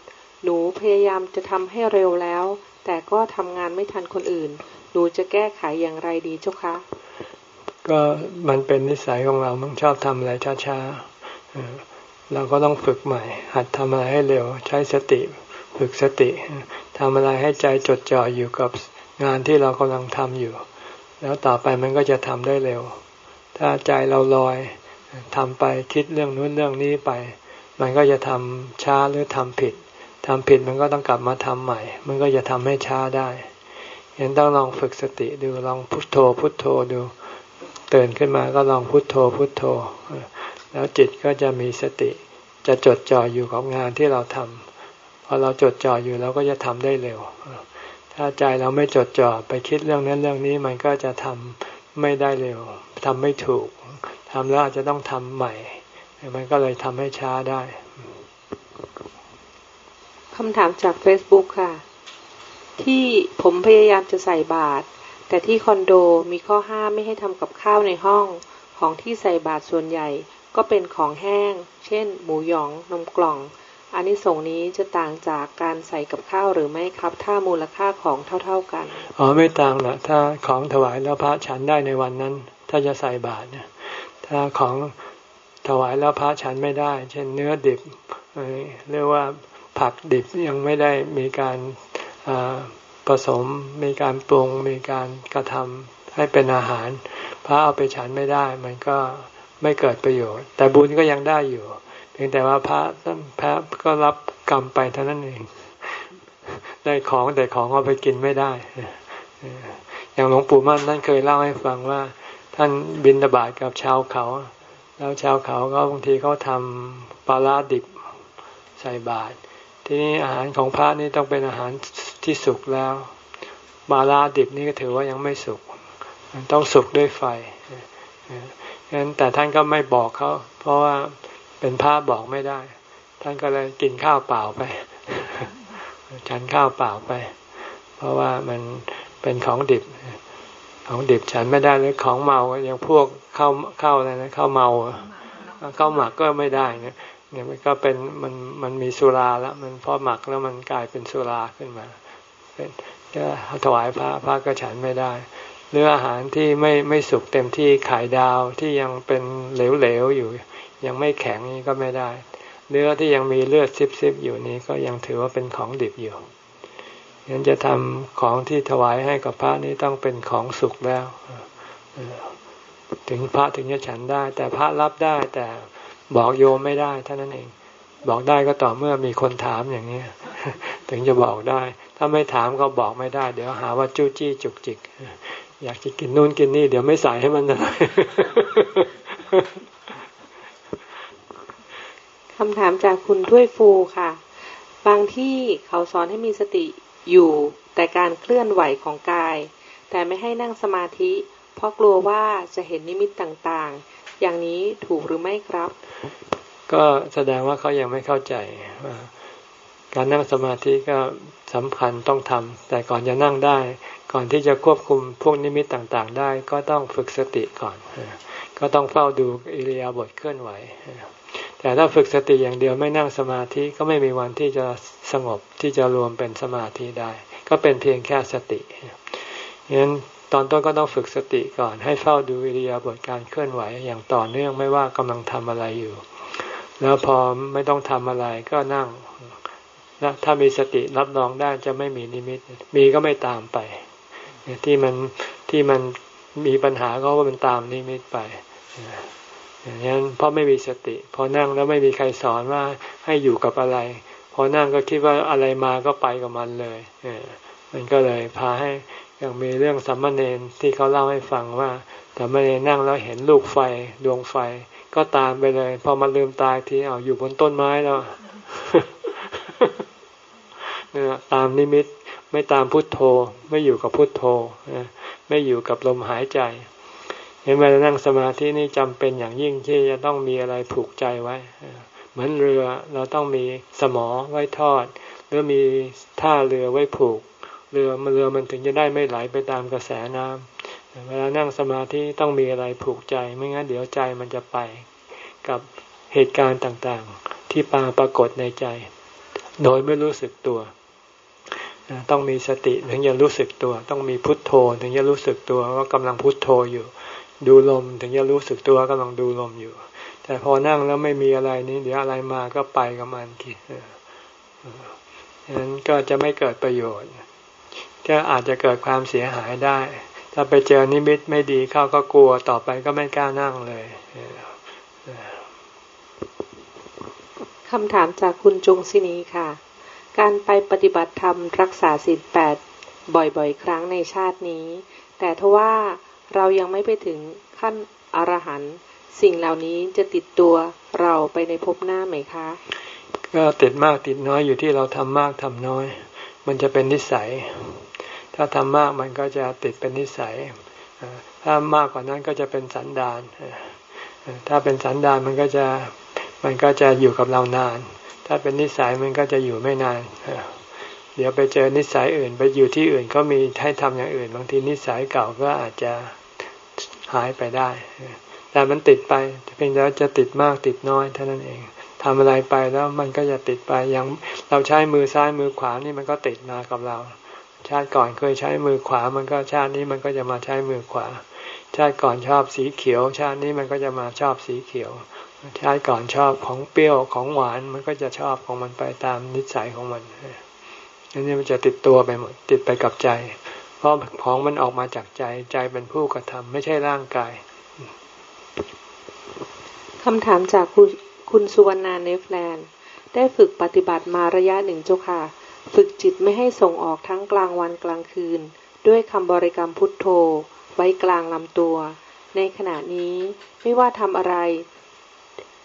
หนูพยายามจะทำให้เร็วแล้ว แต่ก็ทำงานไม่ทันคนอื่น หนูจะแก้ไขอย่างไรดีเจ้าคะ ก็มันเป็นนิสัยของเรามันชอบทำอะไรช้าๆเราก็ต้องฝึกใหม่ หัดทำอะไรให้เร็ว ใช้สติ ฝึกสติทำอะไรให้ใจจดจ่ออยู่กับงานที่เรากำลังทำอยู่ แล้วต่อไปมันก็จะทำได้เร็ว ถ้าใจเราลอยทำไปคิดเรื่องนู้นเรื่องนี้ไป มันก็จะทำช้าหรือทำผิดทำผิดมันก็ต้องกลับมาทำใหม่ มันก็จะทำให้ช้าได้เห็นต้องลองฝึกสติดูลองพุทโธพุทโธดูตื่นขึ้นมาก็ลองพุทโธพุทโธ แล้วจิตก็จะมีสติ จะจดจ่ออยู่กับงานที่เราทำพอเราจดจ่ออยู่เราก็จะทำได้เร็ว ถ้าใจเราไม่จดจ่อไปคิดเรื่องนั้นเรื่องนี้มันก็จะทำไม่ได้เร็ว ทำไม่ถูกทำแล้วอาจจะต้องทำใหม่ มันก็เลยทำให้ช้าได้คำถามจาก Facebook ค่ะ ที่ผมพยายามจะใส่บาตรแต่ที่คอนโดมีข้อห้ามไม่ให้ทำกับข้าวในห้องของที่ใส่บาตรส่วนใหญ่ ก็เป็นของแห้ง เช่น หมูหยองนมกล่องอันนี้ส่งนี้จะต่างจากการใส่กับข้าวหรือไม่ครับ ถ้ามูลค่าของเท่า ๆกัน อ๋อไม่ต่างหรอกถ้าของถวายแล้วพระฉันได้ในวันนั้น ถ้าจะใส่บาตรเนี่ยถ้าของถวายแล้วพระฉันไม่ได้ เช่นเนื้อดิบเรียกว่าผักดิบยังไม่ได้มีการผสมมีการปรุงมีการกระทำให้เป็นอาหาร พระเอาไปฉันไม่ได้ มันก็ไม่เกิดประโยชน์ แต่บุญก็ยังได้อยู่ เพียงแต่ว่าพระพระก็รับกรรมไปเท่านั้นเอง ได้ของแต่ของเอาไปกินไม่ได้ อย่างหลวงปู่มั่นท่านเคยเล่าให้ฟังว่า ท่านบินบาตกับชาวเขา แล้วชาวเขาก็บางทีเขาทำปลาลาดิบใส่บาตรทีนี้อาหารของพระนี่ต้องเป็นอาหารที่สุกแล้วบาลาดิบนี่ก็ถือว่ายังไม่สุกต้องสุกด้วยไฟงั้นแต่ท่านก็ไม่บอกเขาเพราะว่าเป็นพระบอกไม่ได้ ท่านก็เลยกินข้าวเปล่าไป ฉันข้าวเปล่าไป เพราะว่ามันเป็นของดิบ ของดิบฉันไม่ได้เลยของเมาอย่างพวกเข้าวข้าอะไรนะเข้าเมาเข้าหมักก็ไม่ได้เนี่ยเนี่ยมันก็เป็นมันมันมีสุราแล้ว มันพอหมักแล้วมันกลายเป็นสุราขึ้นมาเป็นก็ถวายพระพระก็ฉันไม่ได้หรืออาหารที่ไม่ไม่สุกเต็มที่ไข่ดาวที่ยังเป็นเหลวๆอยู่ ยังไม่แข็งนี่ก็ไม่ได้ เนื้อที่ยังมีเลือดซิบๆอยู่นี้ก็ยังถือว่าเป็นของดิบอยู่ งั้นจะทำของที่ถวายให้กับพระนี้ต้องเป็นของสุกแล้ว ถึงพระถึงจะฉันได้ แต่พระรับได้แต่บอกโยมไม่ได้เท่านั้นเอง บอกได้ก็ต่อเมื่อมีคนถามอย่างนี้ถึงจะบอกได้ ถ้าไม่ถามก็บอกไม่ได้ เดี๋ยวหาว่าจู้จี้จุกจิก อยากจะกินนู่นกินนี่ เดี๋ยวไม่ใส่ให้มันนะคำถามจากคุณถ้วยฟูค่ะ บางที่เขาสอนให้มีสติ อยู่ แต่การเคลื่อนไหวของกาย แต่ไม่ให้นั่งสมาธิ เพราะกลัวว่าจะเห็นนิมิตต่างๆ อย่างนี้ถูกหรือไม่ครับ ก็แสดงว่าเขายังไม่เข้าใจว่าการนั่งสมาธิก็สำคัญต้องทำแต่ก่อนจะนั่งได้ ก่อนที่จะควบคุมพวกนิมิตต่างๆ ได้ ก็ต้องฝึกสติก่อน ก็ต้องเฝ้าดูอิริยาบถเคลื่อนไหว แต่ถ้าฝึกสติอย่างเดียวไม่นั่งสมาธิก็ไม่มีวันที่จะสงบที่จะรวมเป็นสมาธิได้ ก็เป็นเพียงแค่สติฉะนั้นตอนต้นก็ต้องฝึกสติก่อน ให้เฝ้าดูอิริยาบถการเคลื่อนไหวอย่างต่อเนื่องไม่ว่ากำลังทำอะไรอยู่ แล้วพอไม่ต้องทำอะไรก็นั่งนะถ้ามีสติรับรองได้จะไม่มีนิมิต มีก็ไม่ตามไปที่มันที่มันมีปัญหาก็ว่ามันตามนิมิตไป อย่างนั้นเพราะไม่มีสติ พอนั่งแล้วไม่มีใครสอนว่าให้อยู่กับอะไร พอนั่งก็คิดว่าอะไรมาก็ไปกับมันเลยเอมันก็เลยพาให้อย่างมีเรื่องสัมมาเนนที่เขาเล่าให้ฟังว่าสัมมาเนนนั่งแล้วเห็นลูกไฟดวงไฟ ก็ตามไปเลย พอมาลืมตายทีเอาอยู่บนต้นไม้แล้วตามนิมิตไม่ตามพุทโธ ไม่อยู่กับพุทโธไม่อยู่กับลมหายใจ เห็นเวลานั่งสมาธินี่จำเป็นอย่างยิ่งที่จะต้องมีอะไรผูกใจไว้ เหมือนเรือเราต้องมีสมอไว้ทอด หรือมีท่าเรือไว้ผูก เรือมันเรือมันถึงจะได้ไม่ไหลไปตามกระแสน้ำเวลานั่งสมาธิต้องมีอะไรผูกใจ ไม่งั้นเดี๋ยวใจมันจะไปกับเหตุการณ์ต่างๆ ที่ปาปรากฏในใจ โดยไม่รู้สึกตัวต้องมีสติถึงจะรู้สึกตัว ต้องมีพุทโธ ถึงจะรู้สึกตัวว่ากำลังพุทโธอยู่ ดูลมถึงจะรู้สึกตัวกำลังดูลมอยู่ แต่พอนั่งแล้วไม่มีอะไรนี้ เดี๋ยวอะไรมาก็ไปกับมันกินฉะนั้นก็จะไม่เกิดประโยชน์ ก็อาจจะเกิดความเสียหายได้ ถ้าไปเจอนิมิตไม่ดีเข้าก็กลัวต่อไปก็ไม่กล้านั่งเลยคำถามจากคุณจงศินีค่ะ การไปปฏิบัติธรรมรักษาศีลแปดบ่อยๆ ครั้งในชาตินี้ แต่ทว่า เรายังไม่ไปถึงขั้นอรหันต์สิ่งเหล่านี้จะติดตัวเราไปในภพหน้าไหมคะ ก็ติดมากติดน้อยอยู่ที่เราทำมากทำน้อย มันจะเป็นนิสัย ถ้าทำมากมันก็จะติดเป็นนิสัย ถ้ามากกว่านั้นก็จะเป็นสันดาน ถ้าเป็นสันดานมันก็จะมันก็จะอยู่กับเรานาน ถ้าเป็นนิสัยมันก็จะอยู่ไม่นาน เดี๋ยวไปเจอนิสัยอื่น ไปอยู่ที่อื่นก็มีให้ทำอย่างอื่น บางทีนิสัยเก่าก็อาจจะหายไปได้ แต่มันติดไปเพียงแต่จะติดมากติดน้อยเท่านั้นเองทำอะไรไปแล้วมันก็จะติดไปอย่างเราใช้มือซ้ายมือขวานี่มันก็ติดมากับเรา ชาติก่อนเคยใช้มือขวา มันก็ชาตินี้มันก็จะมาใช้มือขวา ชาติก่อนชอบสีเขียว ชาตินี้มันก็จะมาชอบสีเขียว ชาติก่อนชอบของเปรี้ยวของหวานมันก็จะชอบของมันไปตามนิสัยของมันอั นนี้มันจะติดตัวไปหมดติดไปกับใจ เพราะของมันออกมาจากใจใจเป็นผู้กระทำไม่ใช่ร่างกายคำถามจากคุณคุณสุวรรณาเนฟแลนด์ ได้ฝึกปฏิบัติมาระยะหนึ่งเจ้าค่ะ ฝึกจิตไม่ให้ส่งออกทั้งกลางวันกลางคืน ด้วยคำบริกรรมพุทโธ ไว้กลางลำตัว ในขณะนี้ไม่ว่าทำอะไร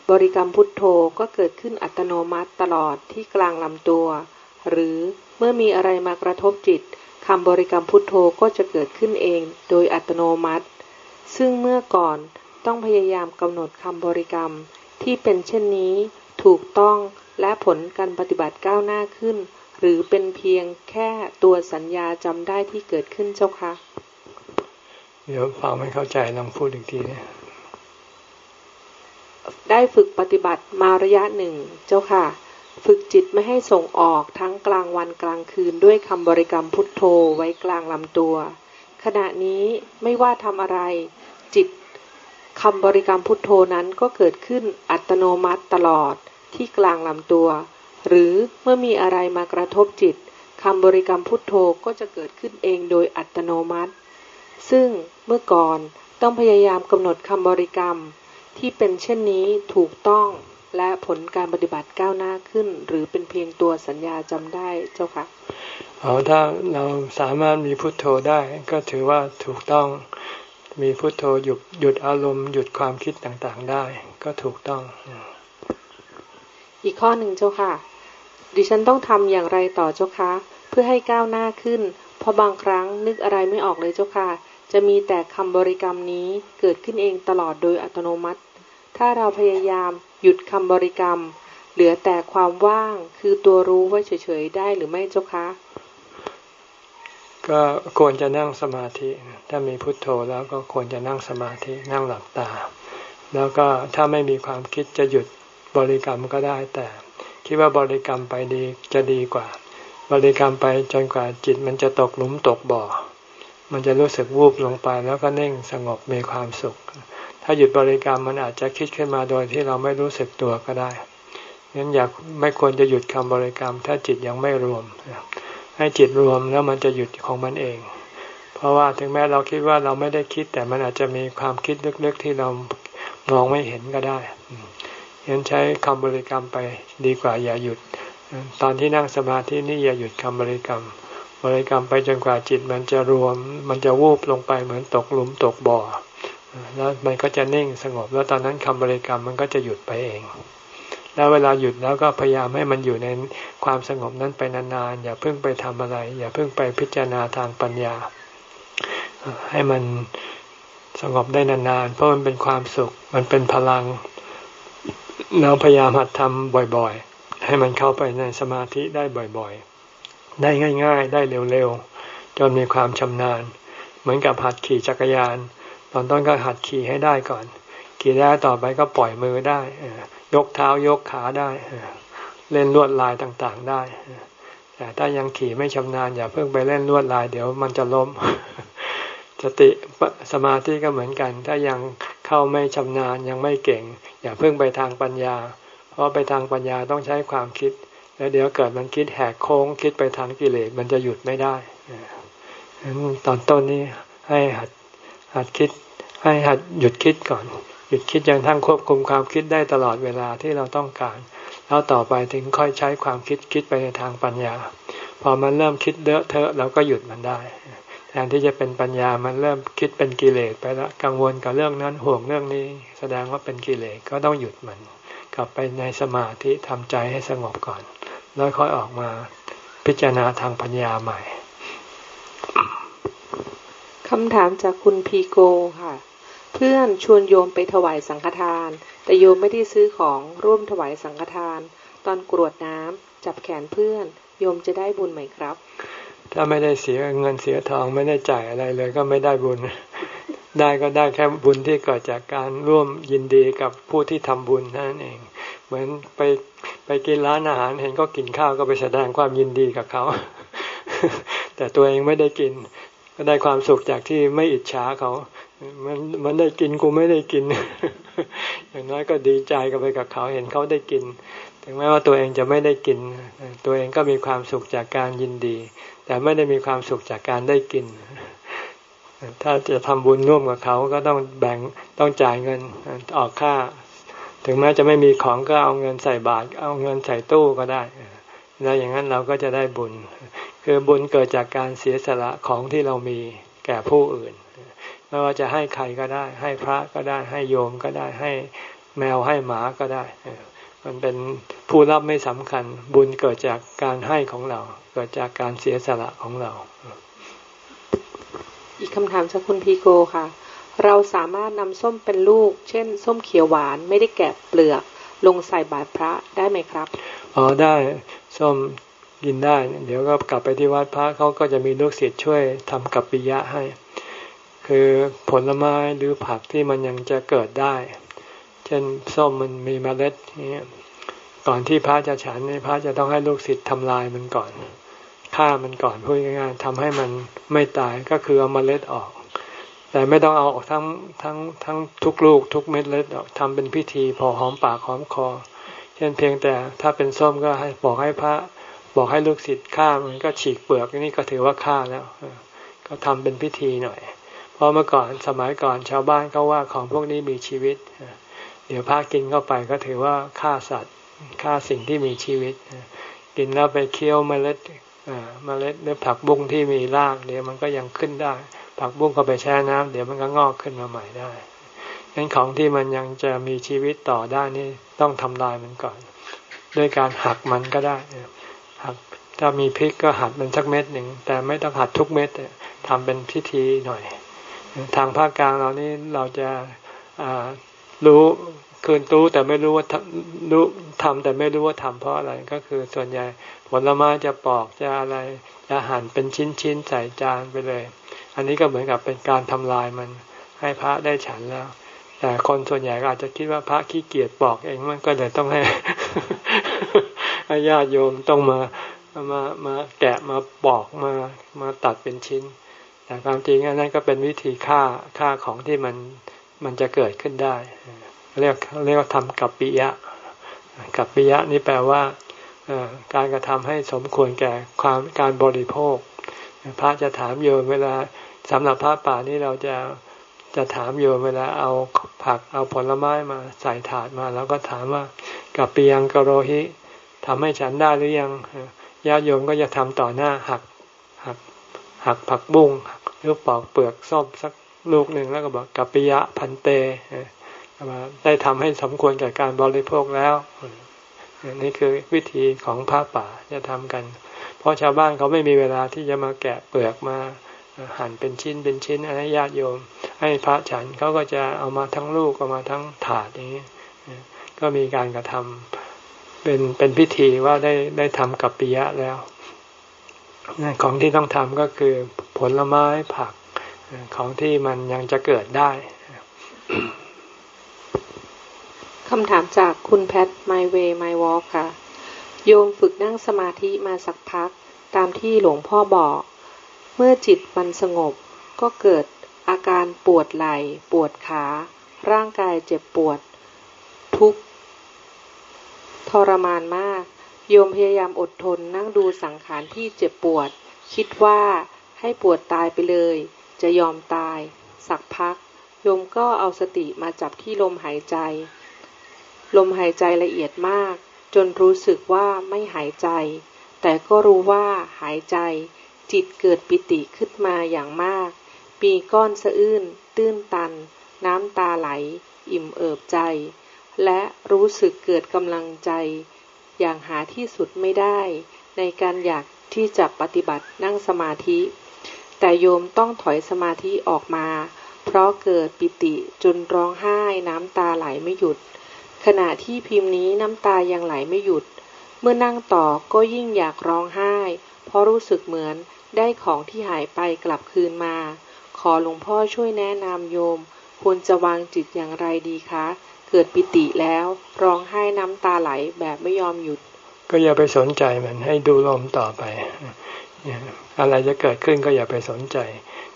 บริกรรมพุทโธก็เกิดขึ้นอัตโนมัติตลอดที่กลางลำตัว หรือ เมื่อมีอะไรมากระทบจิตคำบริกรรมพุทโธก็จะเกิดขึ้นเองโดยอัตโนมัติ ซึ่งเมื่อก่อนต้องพยายามกำหนดคำบริกรรม ที่เป็นเช่นนี้ถูกต้องและผลการปฏิบัติก้าวหน้าขึ้น หรือเป็นเพียงแค่ตัวสัญญาจำได้ที่เกิดขึ้นเจ้าคะเดี๋ยวฟังไม่เข้าใจลองพูดอีกทีนะได้ฝึกปฏิบัติมาระยะหนึ่งเจ้าค่ะ ฝึกจิตไม่ให้ส่งออกทั้งกลางวันกลางคืนด้วยคำบริกรรมพุทโธไว้กลางลำตัว ขณะนี้ไม่ว่าทำอะไร จิตคำบริกรรมพุทโธนั้นก็เกิดขึ้นอัตโนมัติตลอดที่กลางลำตัว หรือเมื่อมีอะไรมากระทบจิตคำบริกรรมพุทโธก็จะเกิดขึ้นเองโดยอัตโนมัติ ซึ่งเมื่อก่อนต้องพยายามกำหนดคำบริกรรมที่เป็นเช่นนี้ถูกต้อง และผลการปฏิบัติก้าวหน้าขึ้น หรือเป็นเพียงตัวสัญญาจำได้เจ้าค่ะเอาถ้าเราสามารถมีพุทโธได้ก็ถือว่าถูกต้องมีพุทโธหยุดหยุดอารมณ์หยุดความคิดต่างๆได้ ก็ถูกต้อง อีกข้อหนึ่งเจ้าค่ะ ดิฉันต้องทำอย่างไรต่อเจ้าคะเพื่อให้ก้าวหน้าขึ้น เพราะบางครั้งนึกอะไรไม่ออกเลยเจ้าค่ะ จะมีแต่คำบริกรรมนี้เกิดขึ้นเองตลอดโดยอัตโนมัติ ถ้าเราพยายามหยุดคำบริกรรม เหลือแต่ความว่างคือตัวรู้ไว้เฉยๆได้หรือไม่เจ้าคะ ก็ควรจะนั่งสมาธิ ถ้ามีพุทโธแล้วก็ควรจะนั่งสมาธินั่งหลับตา แล้วก็ถ้าไม่มีความคิดจะหยุดบริกรรมก็ได้แต่คิดว่าบริกรรมไปดีจะดีกว่า บริกรรมไปจนกว่าจิตมันจะตกหลุมตกบ่อ มันจะรู้สึกวูบลงไปแล้วก็เน่งสงบมีความสุขาหยุดบริกรรมมันอาจจะคิดขึ้นมาโดยที่เราไม่รู้สึกตัวก็ได้งั้นอยากไม่ควรจะหยุดคำบริกรรม ถ้าจิตยังไม่รวม ให้จิตรวมแล้วมันจะหยุดของมันเอง เพราะว่าถึงแม้เราคิดว่าเราไม่ได้คิด แต่มันอาจจะมีความคิดลึกๆที่เรามองไม่เห็นก็ได้ยันใช้คำบริกรรมไปดีกว่าอย่าหยุด ตอนที่นั่งสมาธินี่อย่าหยุดคำบริกรรม บริกรรมไปจนกว่าจิตมันจะรวม มันจะวูบลงไปเหมือนตกหลุมตกบ่อ แล้วมันก็จะนิ่งสงบ แล้วตอนนั้นคำบริกรรมมันก็จะหยุดไปเอง แล้วเวลาหยุดแล้วก็พยายามให้มันอยู่ในความสงบนั้นไปนานๆอย่าเพิ่งไปทำอะไร อย่าเพิ่งไปพิจารณาทางปัญญา ให้มันสงบได้นานๆเพราะมันเป็นความสุข มันเป็นพลังเราพยายามหัดทำบ่อยๆ ให้มันเข้าไปในสมาธิได้บ่อยๆ ได้ง่าย ๆ ได้เร็วๆ จนมีความชำนาญ เหมือนกับหัดขี่จักรยาน ตอนต้นก็หัดขี่ให้ได้ก่อน ขี่ได้ต่อไปก็ปล่อยมือได้ยกเท้ายกขาได้เล่นลวดลายต่างๆได้แต่ถ้ายังขี่ไม่ชำนาญอย่าเพิ่งไปเล่นลวดลายเดี๋ยวมันจะล้มสติสมาธิก็เหมือนกัน ถ้ายังเข้าไม่ชำนาญยังไม่เก่ง อย่าเพิ่งไปทางปัญญา เพราะไปทางปัญญาต้องใช้ความคิด แล้วเดี๋ยวเกิดมันคิดแหกโค้ง คิดไปทางกิเลสมันจะหยุดไม่ได้ตอนต้นนี้ให้หัด หัดคิดให้หัดหยุดคิดก่อน หยุดคิดจนทั้งควบคุมความคิดได้ตลอดเวลาที่เราต้องการ แล้วต่อไปถึงค่อยใช้ความคิดคิดไปในทางปัญญา พอมันเริ่มคิดเดอะเทอะเราก็หยุดมันได้แทนที่จะเป็นปัญญามันเริ่มคิดเป็นกิเลสไปแล้วกังวลกับเรื่องนั้นห่วงเรื่องนี้ แสดงว่าเป็นกิเลสก็ต้องหยุดมัน กลับไปในสมาธิทำใจให้สงบก่อน แล้วค่อยออกมาพิจารณาทางปัญญาใหม่ คำถามจากคุณพีโกค่ะ เพื่อนชวนโยมไปถวายสังฆทาน แต่โยมไม่ได้ซื้อของร่วมถวายสังฆทาน ตอนกรวดน้ำจับแขนเพื่อน โยมจะได้บุญไหมครับ ถ้าไม่ได้เสียเงินเสียทองไม่ได้จ่ายอะไรเลยก็ไม่ได้บุญ ได้ก็ได้แค่บุญที่เกิดจากการร่วมยินดีกับผู้ที่ทำบุญนั่นเอง เหมือนไปไปกินร้านอาหารเห็นก็กินข้าวก็ไปแสดงความยินดีกับเขาแต่ตัวเองไม่ได้กิน ก็ได้ความสุขจากที่ไม่อิจฉาเขามันมันได้กินกูไม่ได้กิน อย่างน้อยก็ดีใจกับไปกับเขาเห็นเขาได้กิน ถึงแม้ว่าตัวเองจะไม่ได้กิน ตัวเองก็มีความสุขจากการยินดี แต่ไม่ได้มีความสุขจากการได้กิน ถ้าจะทำบุญร่วมกับเขาก็ต้องแบ่งต้องจ่ายเงินออกค่า ถึงแม้จะไม่มีของก็เอาเงินใส่บาตรเอาเงินใส่ตู้ก็ได้ แล้วอย่างนั้นเราก็จะได้บุญ คือบุญเกิดจากการเสียสละของที่เรามีแก่ผู้อื่น ไม่ว่าจะให้ใครก็ได้ ให้พระก็ได้ ให้โยมก็ได้ ให้แมวให้หมาก็ได้ มันเป็นผู้รับไม่สำคัญ บุญเกิดจากการให้ของเรา เกิดจากการเสียสละของเรา อีกคำถามจากคุณพีโกค่ะ เราสามารถนำส้มเป็นลูก เช่น ส้มเขียวหวานไม่ได้แกะเปลือก ลงใส่บาตรพระได้ไหมครับ อ๋อได้ ส้ม กินได้ เดี๋ยวก็กลับไปที่วัดพระเขาก็จะมีลูกศิษย์ช่วยทำกับปิยะให้ คือผลไม้หรือผักที่มันยังจะเกิดได้ เช่นส้มมันมีเมล็ดเนี้ก่อนที่พระจะฉันนี่พระจะต้องให้ลูกศิษย์ทำลายมันก่อนฆ่ามันก่อนพูดง่ายๆทำให้มันไม่ตายก็คือเอามล็ดออก แต่ไม่ต้องเอาออกทั้งทั้งทั้งทุกลูกทุกเม็ดเล็ดออกทำเป็นพิธีพอหอมปากหอมคอเช่นเพียงแต่ถ้าเป็นส้มก็ให้บอกให้พระ บอกให้ลูกศิษย์ฆ่ามันก็ฉีกเปลือกนี่ก็ถือว่าฆ่าแล้วก็ทำเป็นพิธีหน่อย เพราะเมื่อก่อนสมัยก่อนชาวบ้านเขาว่าของพวกนี้มีชีวิต เดี๋ยวพระกินเข้าไปก็ถือว่าฆ่าสัตว์ฆ่าสิ่งที่มีชีวิต กินแล้วไปเคี้ยวเมล็ดเมล็ดหรือผักบุ้งที่มีรากเดี๋ยวมันก็ยังขึ้นได้ ผักบุ้งก็ไปแช่น้ำเดี๋ยวมันก็งอกขึ้นมาใหม่ได้งั้นของที่มันยังจะมีชีวิตต่อได้นี่ต้องทำลายมันก่อน ด้วยการหักมันก็ได้ หักถ้ามีพริกก็หักมันสักเม็ดหนึ่งแต่ไม่ต้องหักทุกเม็ดทำเป็นพิธีหน่อย ทางภาคกลางเรานี่เราจะรู้คืนรู้แต่ไม่รู้ว่ารู้ทำแต่ไม่รู้ว่าทำเพราะอะไรก็คือส่วนใหญ่ผลไม้จะปอกจะอะไรจะหั่นเป็นชิ้นๆใส่จานไปเลย อันนี้ก็เหมือนกับเป็นการทำลายมันให้พระได้ฉันแล้ว แต่คนส่วนใหญ่อาจจะคิดว่าพระขี้เกียจปอกเองมันก็เลยต้องให้ ญาติโยมต้องมามามาแกะมาปอกมามาตัดเป็นชิ้น แต่ความจริงอันนั้นก็เป็นวิธีฆ่าฆ่าของที่มันมันจะเกิดขึ้นได้ เรียกเรียกว่าทำกับปิยะกับปิยะนี่แปลว่าการกระทำให้สมควรแก่ความการบริโภค พระจะถามโยมเวลาสำหรับพระป่านี่เราจะจะถามโยมเวลาเอาผักเอาผลไม้มาใส่ถาดมา แล้วก็ถามว่ากับปียังกโรหิ ทำให้ฉันได้หรือยังญาติโยมก็จะทำต่อหน้าหักหักหักผักบุ้งหรือปอกเปลือกส้มสักลูกหนึ่งแล้วก็บอกกัปปิยะพันเตได้ทำให้สมควรแก่การบริโภคแล้วนี่คือวิธีของพระป่าจะทำกัน เพราะชาวบ้านเขาไม่มีเวลาที่จะมาแกะเปลือกมาหั่นเป็นชิ้นเป็นชิ้นให้ญาติโยม ให้พระฉันเขาก็จะเอามาทั้งลูกเอามาทั้งถาดอย่างนี้ก็มีการกระทำ เป็นเป็นพิธีว่าได้ได้ทำกับปิยะแล้ว ของที่ต้องทำก็คือผลไม้ผักของที่มันยังจะเกิดได้คำถามจากคุณแพท My Way My Walk ค่ะ โยมฝึกนั่งสมาธิมาสักพัก ตามที่หลวงพ่อบอก เมื่อจิตมันสงบ ก็เกิดอาการปวดไหล่ ปวดขา ร่างกายเจ็บปวด ทุก ทรมานมาก โยมพยายามอดทนนั่งดูสังขารที่เจ็บปวด คิดว่าให้ปวดตายไปเลย จะยอมตาย สักพัก โยมก็เอาสติมาจับที่ลมหายใจ ลมหายใจละเอียดมาก จนรู้สึกว่าไม่หายใจ แต่ก็รู้ว่าหายใจ จิตเกิดปิติขึ้นมาอย่างมาก ปีก้อนสะอื้น ตื้นตัน น้ำตาไหล อิ่มเอิบใจ และรู้สึกเกิดกำลังใจ อย่างหาที่สุดไม่ได้ ในการอยากที่จะปฏิบัตินั่งสมาธิ แต่โยมต้องถอยสมาธิออกมา เพราะเกิดปิติจนร้องไห้น้ำตาไหลไม่หยุด ขณะที่พิมพ์นี้น้ำตายังไหลไม่หยุด เมื่อนั่งต่อก็ยิ่งอยากร้องไห้ เพราะรู้สึกเหมือนได้ของที่หายไปกลับคืนมา ขอหลวงพ่อช่วยแนะนำโยม ควรจะวางจิตอย่างไรดีคะ เกิดปิติแล้วร้องไห้น้ำตาไหลแบบไม่ยอมหยุด ก็อย่าไปสนใจมันให้ดูลมต่อไปอะไรจะเกิดขึ้นก็อย่าไปสนใจ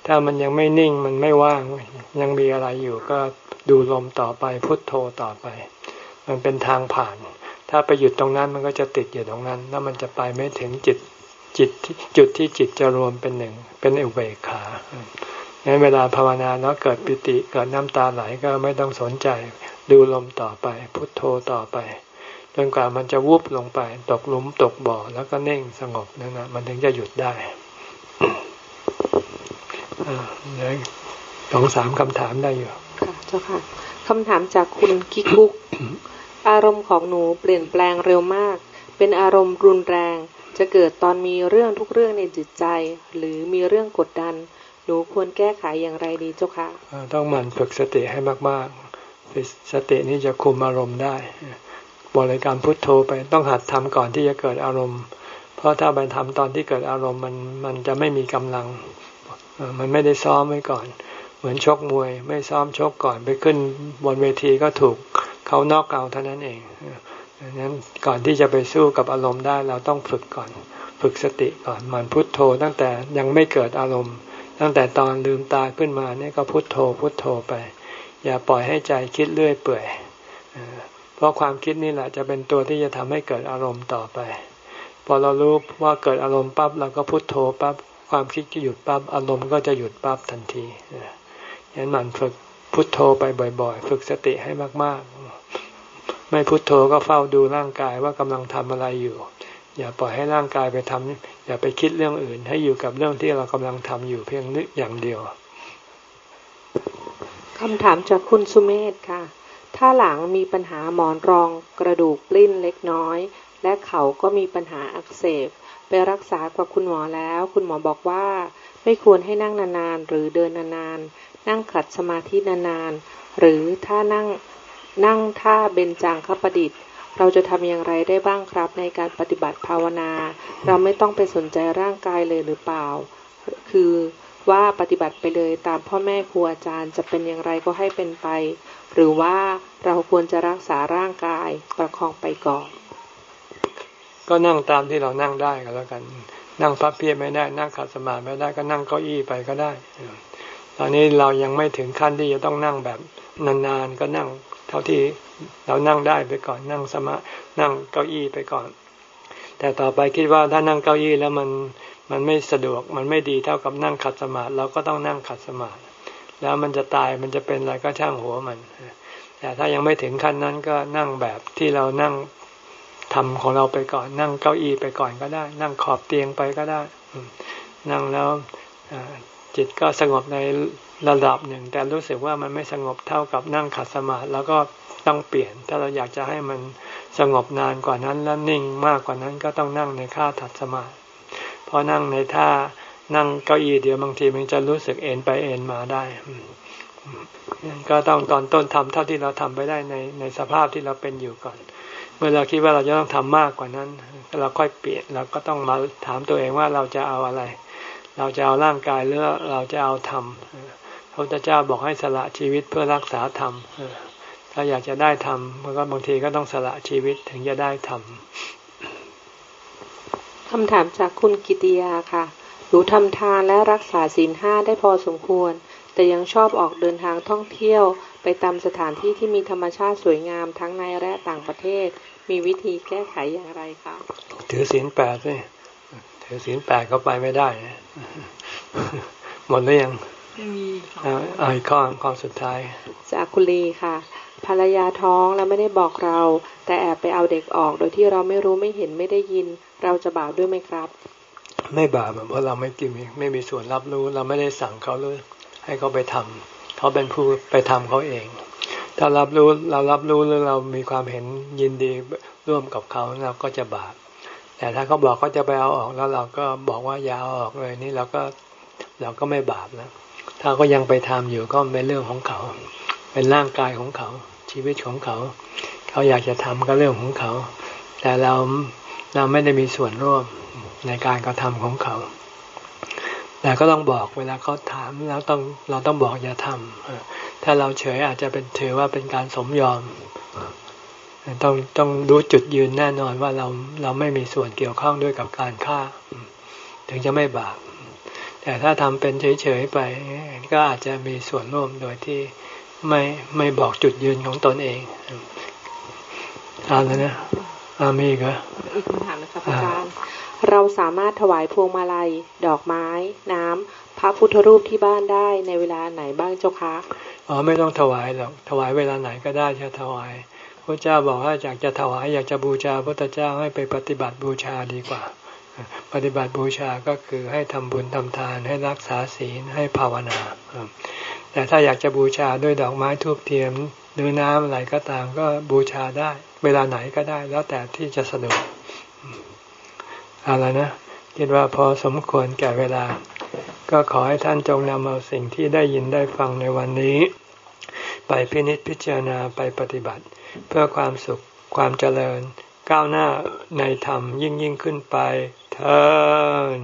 ถ้ามันยังไม่นิ่งมันไม่ว่าง ยังมีอะไรอยู่ก็ดูลมต่อไปพุทโธต่อไป มันเป็นทางผ่าน ถ้าไปหยุดตรงนั้นมันก็จะติดอยู่ตรงนั้น แล้วมันจะไปไม่ถึงจิตจิตจุดที่จิตจะรวมเป็นหนึ่ง เป็นอุเบกขา งั้นเวลาภาวนาแล้วเกิดปิติเกิดน้ำตาไหลก็ไม่ต้องสนใจ ดูลมต่อไป พุทโธต่อไป จนกว่ามันจะวุบลงไป ตกหลุมตกบ่อแล้วก็เน่งสงบนั่นนะมันถึงจะหยุดได้เดี๋ยสองสามคำถามได้อยู่ค่ะเจ้าค่ะคำถามจากคุณคิกบุกอารมณ์ของหนูเปลี่ยนแปลงเร็วมาก เป็นอารมณ์รุนแรง จะเกิดตอนมีเรื่องทุกเรื่องในจิตใจ หรือมีเรื่องกดดัน หนูควรแก้ไขอย่างไรดีเจ้าคะต้องหมั่นฝึกสติให้มากๆ สตินี้จะคุมอารมณ์ได้บริกรรมพุทโธไปต้องหัดทำก่อนที่จะเกิดอารมณ์ เพราะถ้าไปทำตอนที่เกิดอารมณ์มันมันจะไม่มีกำลัง มันไม่ได้ซ้อมไว้ก่อน เหมือนชกมวย ไม่ซ้อมชกก่อนไปขึ้นบนเวทีก็ถูกเขานอกเอาเท่านั้นเองดังนั้นก่อนที่จะไปสู้กับอารมณ์ได้เราต้องฝึกก่อน ฝึกสติก่อนมันพุทโธตั้งแต่ยังไม่เกิดอารมณ์ ตั้งแต่ตอนลืมตาขึ้นมาเนี่ยก็พุทโธพุทโธไป อย่าปล่อยให้ใจคิดเรื่อยเปื่อยเพราะความคิดนี่แหละจะเป็นตัวที่จะทำให้เกิดอารมณ์ต่อไป พอเรารู้ว่าเกิดอารมณ์ปั๊บเราก็พุโทโธปั๊บความคิดจะหยุดปั๊บอารมณ์ก็จะหยุดปั๊บทันทียันมันฝึกพุทโธไปบ่อยๆ ฝึกสติให้มากๆ ไม่พุทโธก็เฝ้าดูร่างกายว่ากำลังทำอะไรอยู่ อย่าปล่อยให้ร่างกายไปทำอย่าไปคิดเรื่องอื่น ให้อยู่กับเรื่องที่เรากำลังทำอยู่เพียงนึกอย่างเดียวคำถามจากคุณสุเมธค่ะ ถ้าหลังมีปัญหาหมอนรองกระดูกปลิ้นเล็กน้อย และเขาก็มีปัญหาอักเสบ ไปรักษากับคุณหมอแล้ว คุณหมอบอกว่า ไม่ควรให้นั่งนานๆหรือเดินนานๆนั่งขัดสมาธินานๆหรือถ้านั่งนั่งท่าเบญจางคประดิษฐ์ เราจะทำอย่างไรได้บ้างครับ ในการปฏิบัติภาวนา เราไม่ต้องไปสนใจร่างกายเลยหรือเปล่า คือว่าปฏิบัติไปเลยตามพ่อแม่ครูอาจารย์จะเป็นอย่างไรก็ให้เป็นไป หรือว่าเราควรจะรักษาร่างกายประคองไปก่อน ก็นั่งตามที่เรานั่งได้ก็แล้วกัน นั่งพับเพียบไม่ได้ นั่งขัดสมาธิไม่ได้ก็นั่งเก้าอี้ไปก็ได้ ตอนนี้เรายังไม่ถึงขั้นที่จะต้องนั่งแบบนานๆก็นั่ง เท่าที่เรานั่งได้ไปก่อนนั่งสมานั่งเก้าอี้ไปก่อน แต่ต่อไปคิดว่าถ้านั่งเก้าอี้แล้วมันมันไม่สะดวกมันไม่ดีเท่ากับนั่งขัดสมาธิเราก็ต้องนั่งขัดสมาธิแล้วมันจะตายมันจะเป็นอะไรก็ช่างหัวมัน แต่ถ้ายังไม่ถึงขั้นนั้นก็นั่งแบบที่เรานั่งทำของเราไปก่อนนั่งเก้าอี้ไปก่อนก็ได้ นั่งขอบเตียงไปก็ได้ นั่งแล้วจิตก็สงบใน ระดับหนึ่ง แต่รู้สึกว่ามันไม่สงบเท่ากับนั่งขัดสมาธิแล้วก็ต้องเปลี่ยน ถ้าเราอยากจะให้มันสงบนานกว่านั้นและนิ่งมากกว่านั้นก็ต้องนั่งในค่าถัดสมาธิพอนั่งในท่านั่งเก้าอี้เดียวบางทีมันจะรู้สึกเอ็นไปเอ็นมาได้ก็ต้องตอนต้นทำเท่าที่เราทำไปได้ในในสภาพที่เราเป็นอยู่ก่อน เมื่อเราคิดว่าเราจะต้องทำมากกว่านั้น เราค่อยเปลี่ยนเราก็ต้องมาถามตัวเองว่าเราจะเอาอะไร เราจะเอาร่างกายหรือเราจะเอาธรรม พระพุทธเจ้าบอกให้สละชีวิตเพื่อรักษาธรรมถ้าอยากจะได้ธรรมมันก็บางทีก็ต้องสละชีวิตถึงจะได้ธรรมคำถามจากคุณกิติยาค่ะ หนูทำทานและรักษาศีลห้าได้พอสมควร แต่ยังชอบออกเดินทางท่องเที่ยว ไปตามสถานที่ที่มีธรรมชาติสวยงามทั้งในและต่างประเทศ มีวิธีแก้ไขอย่างไรคะถือศีลแปดสิถือศีลแปดก็ไปไม่ได้ หมดหรือยัง มีอ่าข้อข้อสุดท้ายจากคุลีค่ะ ภรรยาท้องแล้วไม่ได้บอกเรา แต่แอบไปเอาเด็กออก โดยที่เราไม่รู้ไม่เห็นไม่ได้ยิน เราจะบาปด้วยไหมครับ ไม่บาปเพราะเราไม่กินไม่มีส่วนรับรู้เราไม่ได้สั่งเขาเลยให้เขาไปทำเขาเป็นผู้ไปทำเขาเอง ถ้ารับรู้เรารับรู้หรือเรามีความเห็นยินดีร่วมกับเขาเราก็จะบาปแต่ถ้าเขาบอกเขาจะไปเอาออกแล้วเราก็บอกว่าอย่าเอาออกเลยนี่เราก็เราก็ไม่บาปนะ ถ้าก็ยังไปทำอยู่ก็เป็นเรื่องของเขา เป็นร่างกายของเขา ชีวิตของเขา เขาอยากจะทำก็เรื่องของเขา แต่เราเราไม่ได้มีส่วนร่วมในการกระทำของเขา แต่ก็ต้องบอกเวลาเขาถามแล้วต้องเราต้องบอกอย่าทำถ้าเราเฉยอาจจะเป็นถือว่าเป็นการสมยอมต้องต้องรู้จุดยืนแน่นอนว่าเราเราไม่มีส่วนเกี่ยวข้องด้วยกับการฆ่า ถึงจะไม่บาป แต่ถ้าทำเป็นเฉยๆไป ก็อาจจะมีส่วนร่วมโดยที่ไม่ไม่บอกจุดยืนของตนเองเอาแล้วนะอามีก็อีกคำถามนะครับอาจารย์เราสามารถถวายพวงมาลัย ดอกไม้ น้ำพระพุทธรูปที่บ้านได้ในเวลาไหนบ้างเจ้าคะอ๋อไม่ต้องถวายหรอกถวายเวลาไหนก็ได้จะถวายพระเจ้าบอกว่าอยากจะถวายอยากจะบูชาพระเจ้าให้ไปปฏิบัติบูชาดีกว่า ปฏิบัติบูชาก็คือให้ทำบุญทำทาน ให้รักษาศีลให้ภาวนา แต่ถ้าอยากจะบูชาด้วยดอกไม้ทูบเทียมหรือน้ำอะไรก็ตามก็บูชาได้ เวลาไหนก็ได้แล้วแต่ที่จะสะดวกอะไรนะคิดว่าพอสมควรแก่เวลา ก็ขอให้ท่านจงนำเอาสิ่งที่ได้ยินได้ฟังในวันนี้ ไปพินิจพิจารณาไปปฏิบัติ เพื่อความสุขความเจริญ ก้าวหน้าในธรรมยิ่งยิ่งขึ้นไป เถิด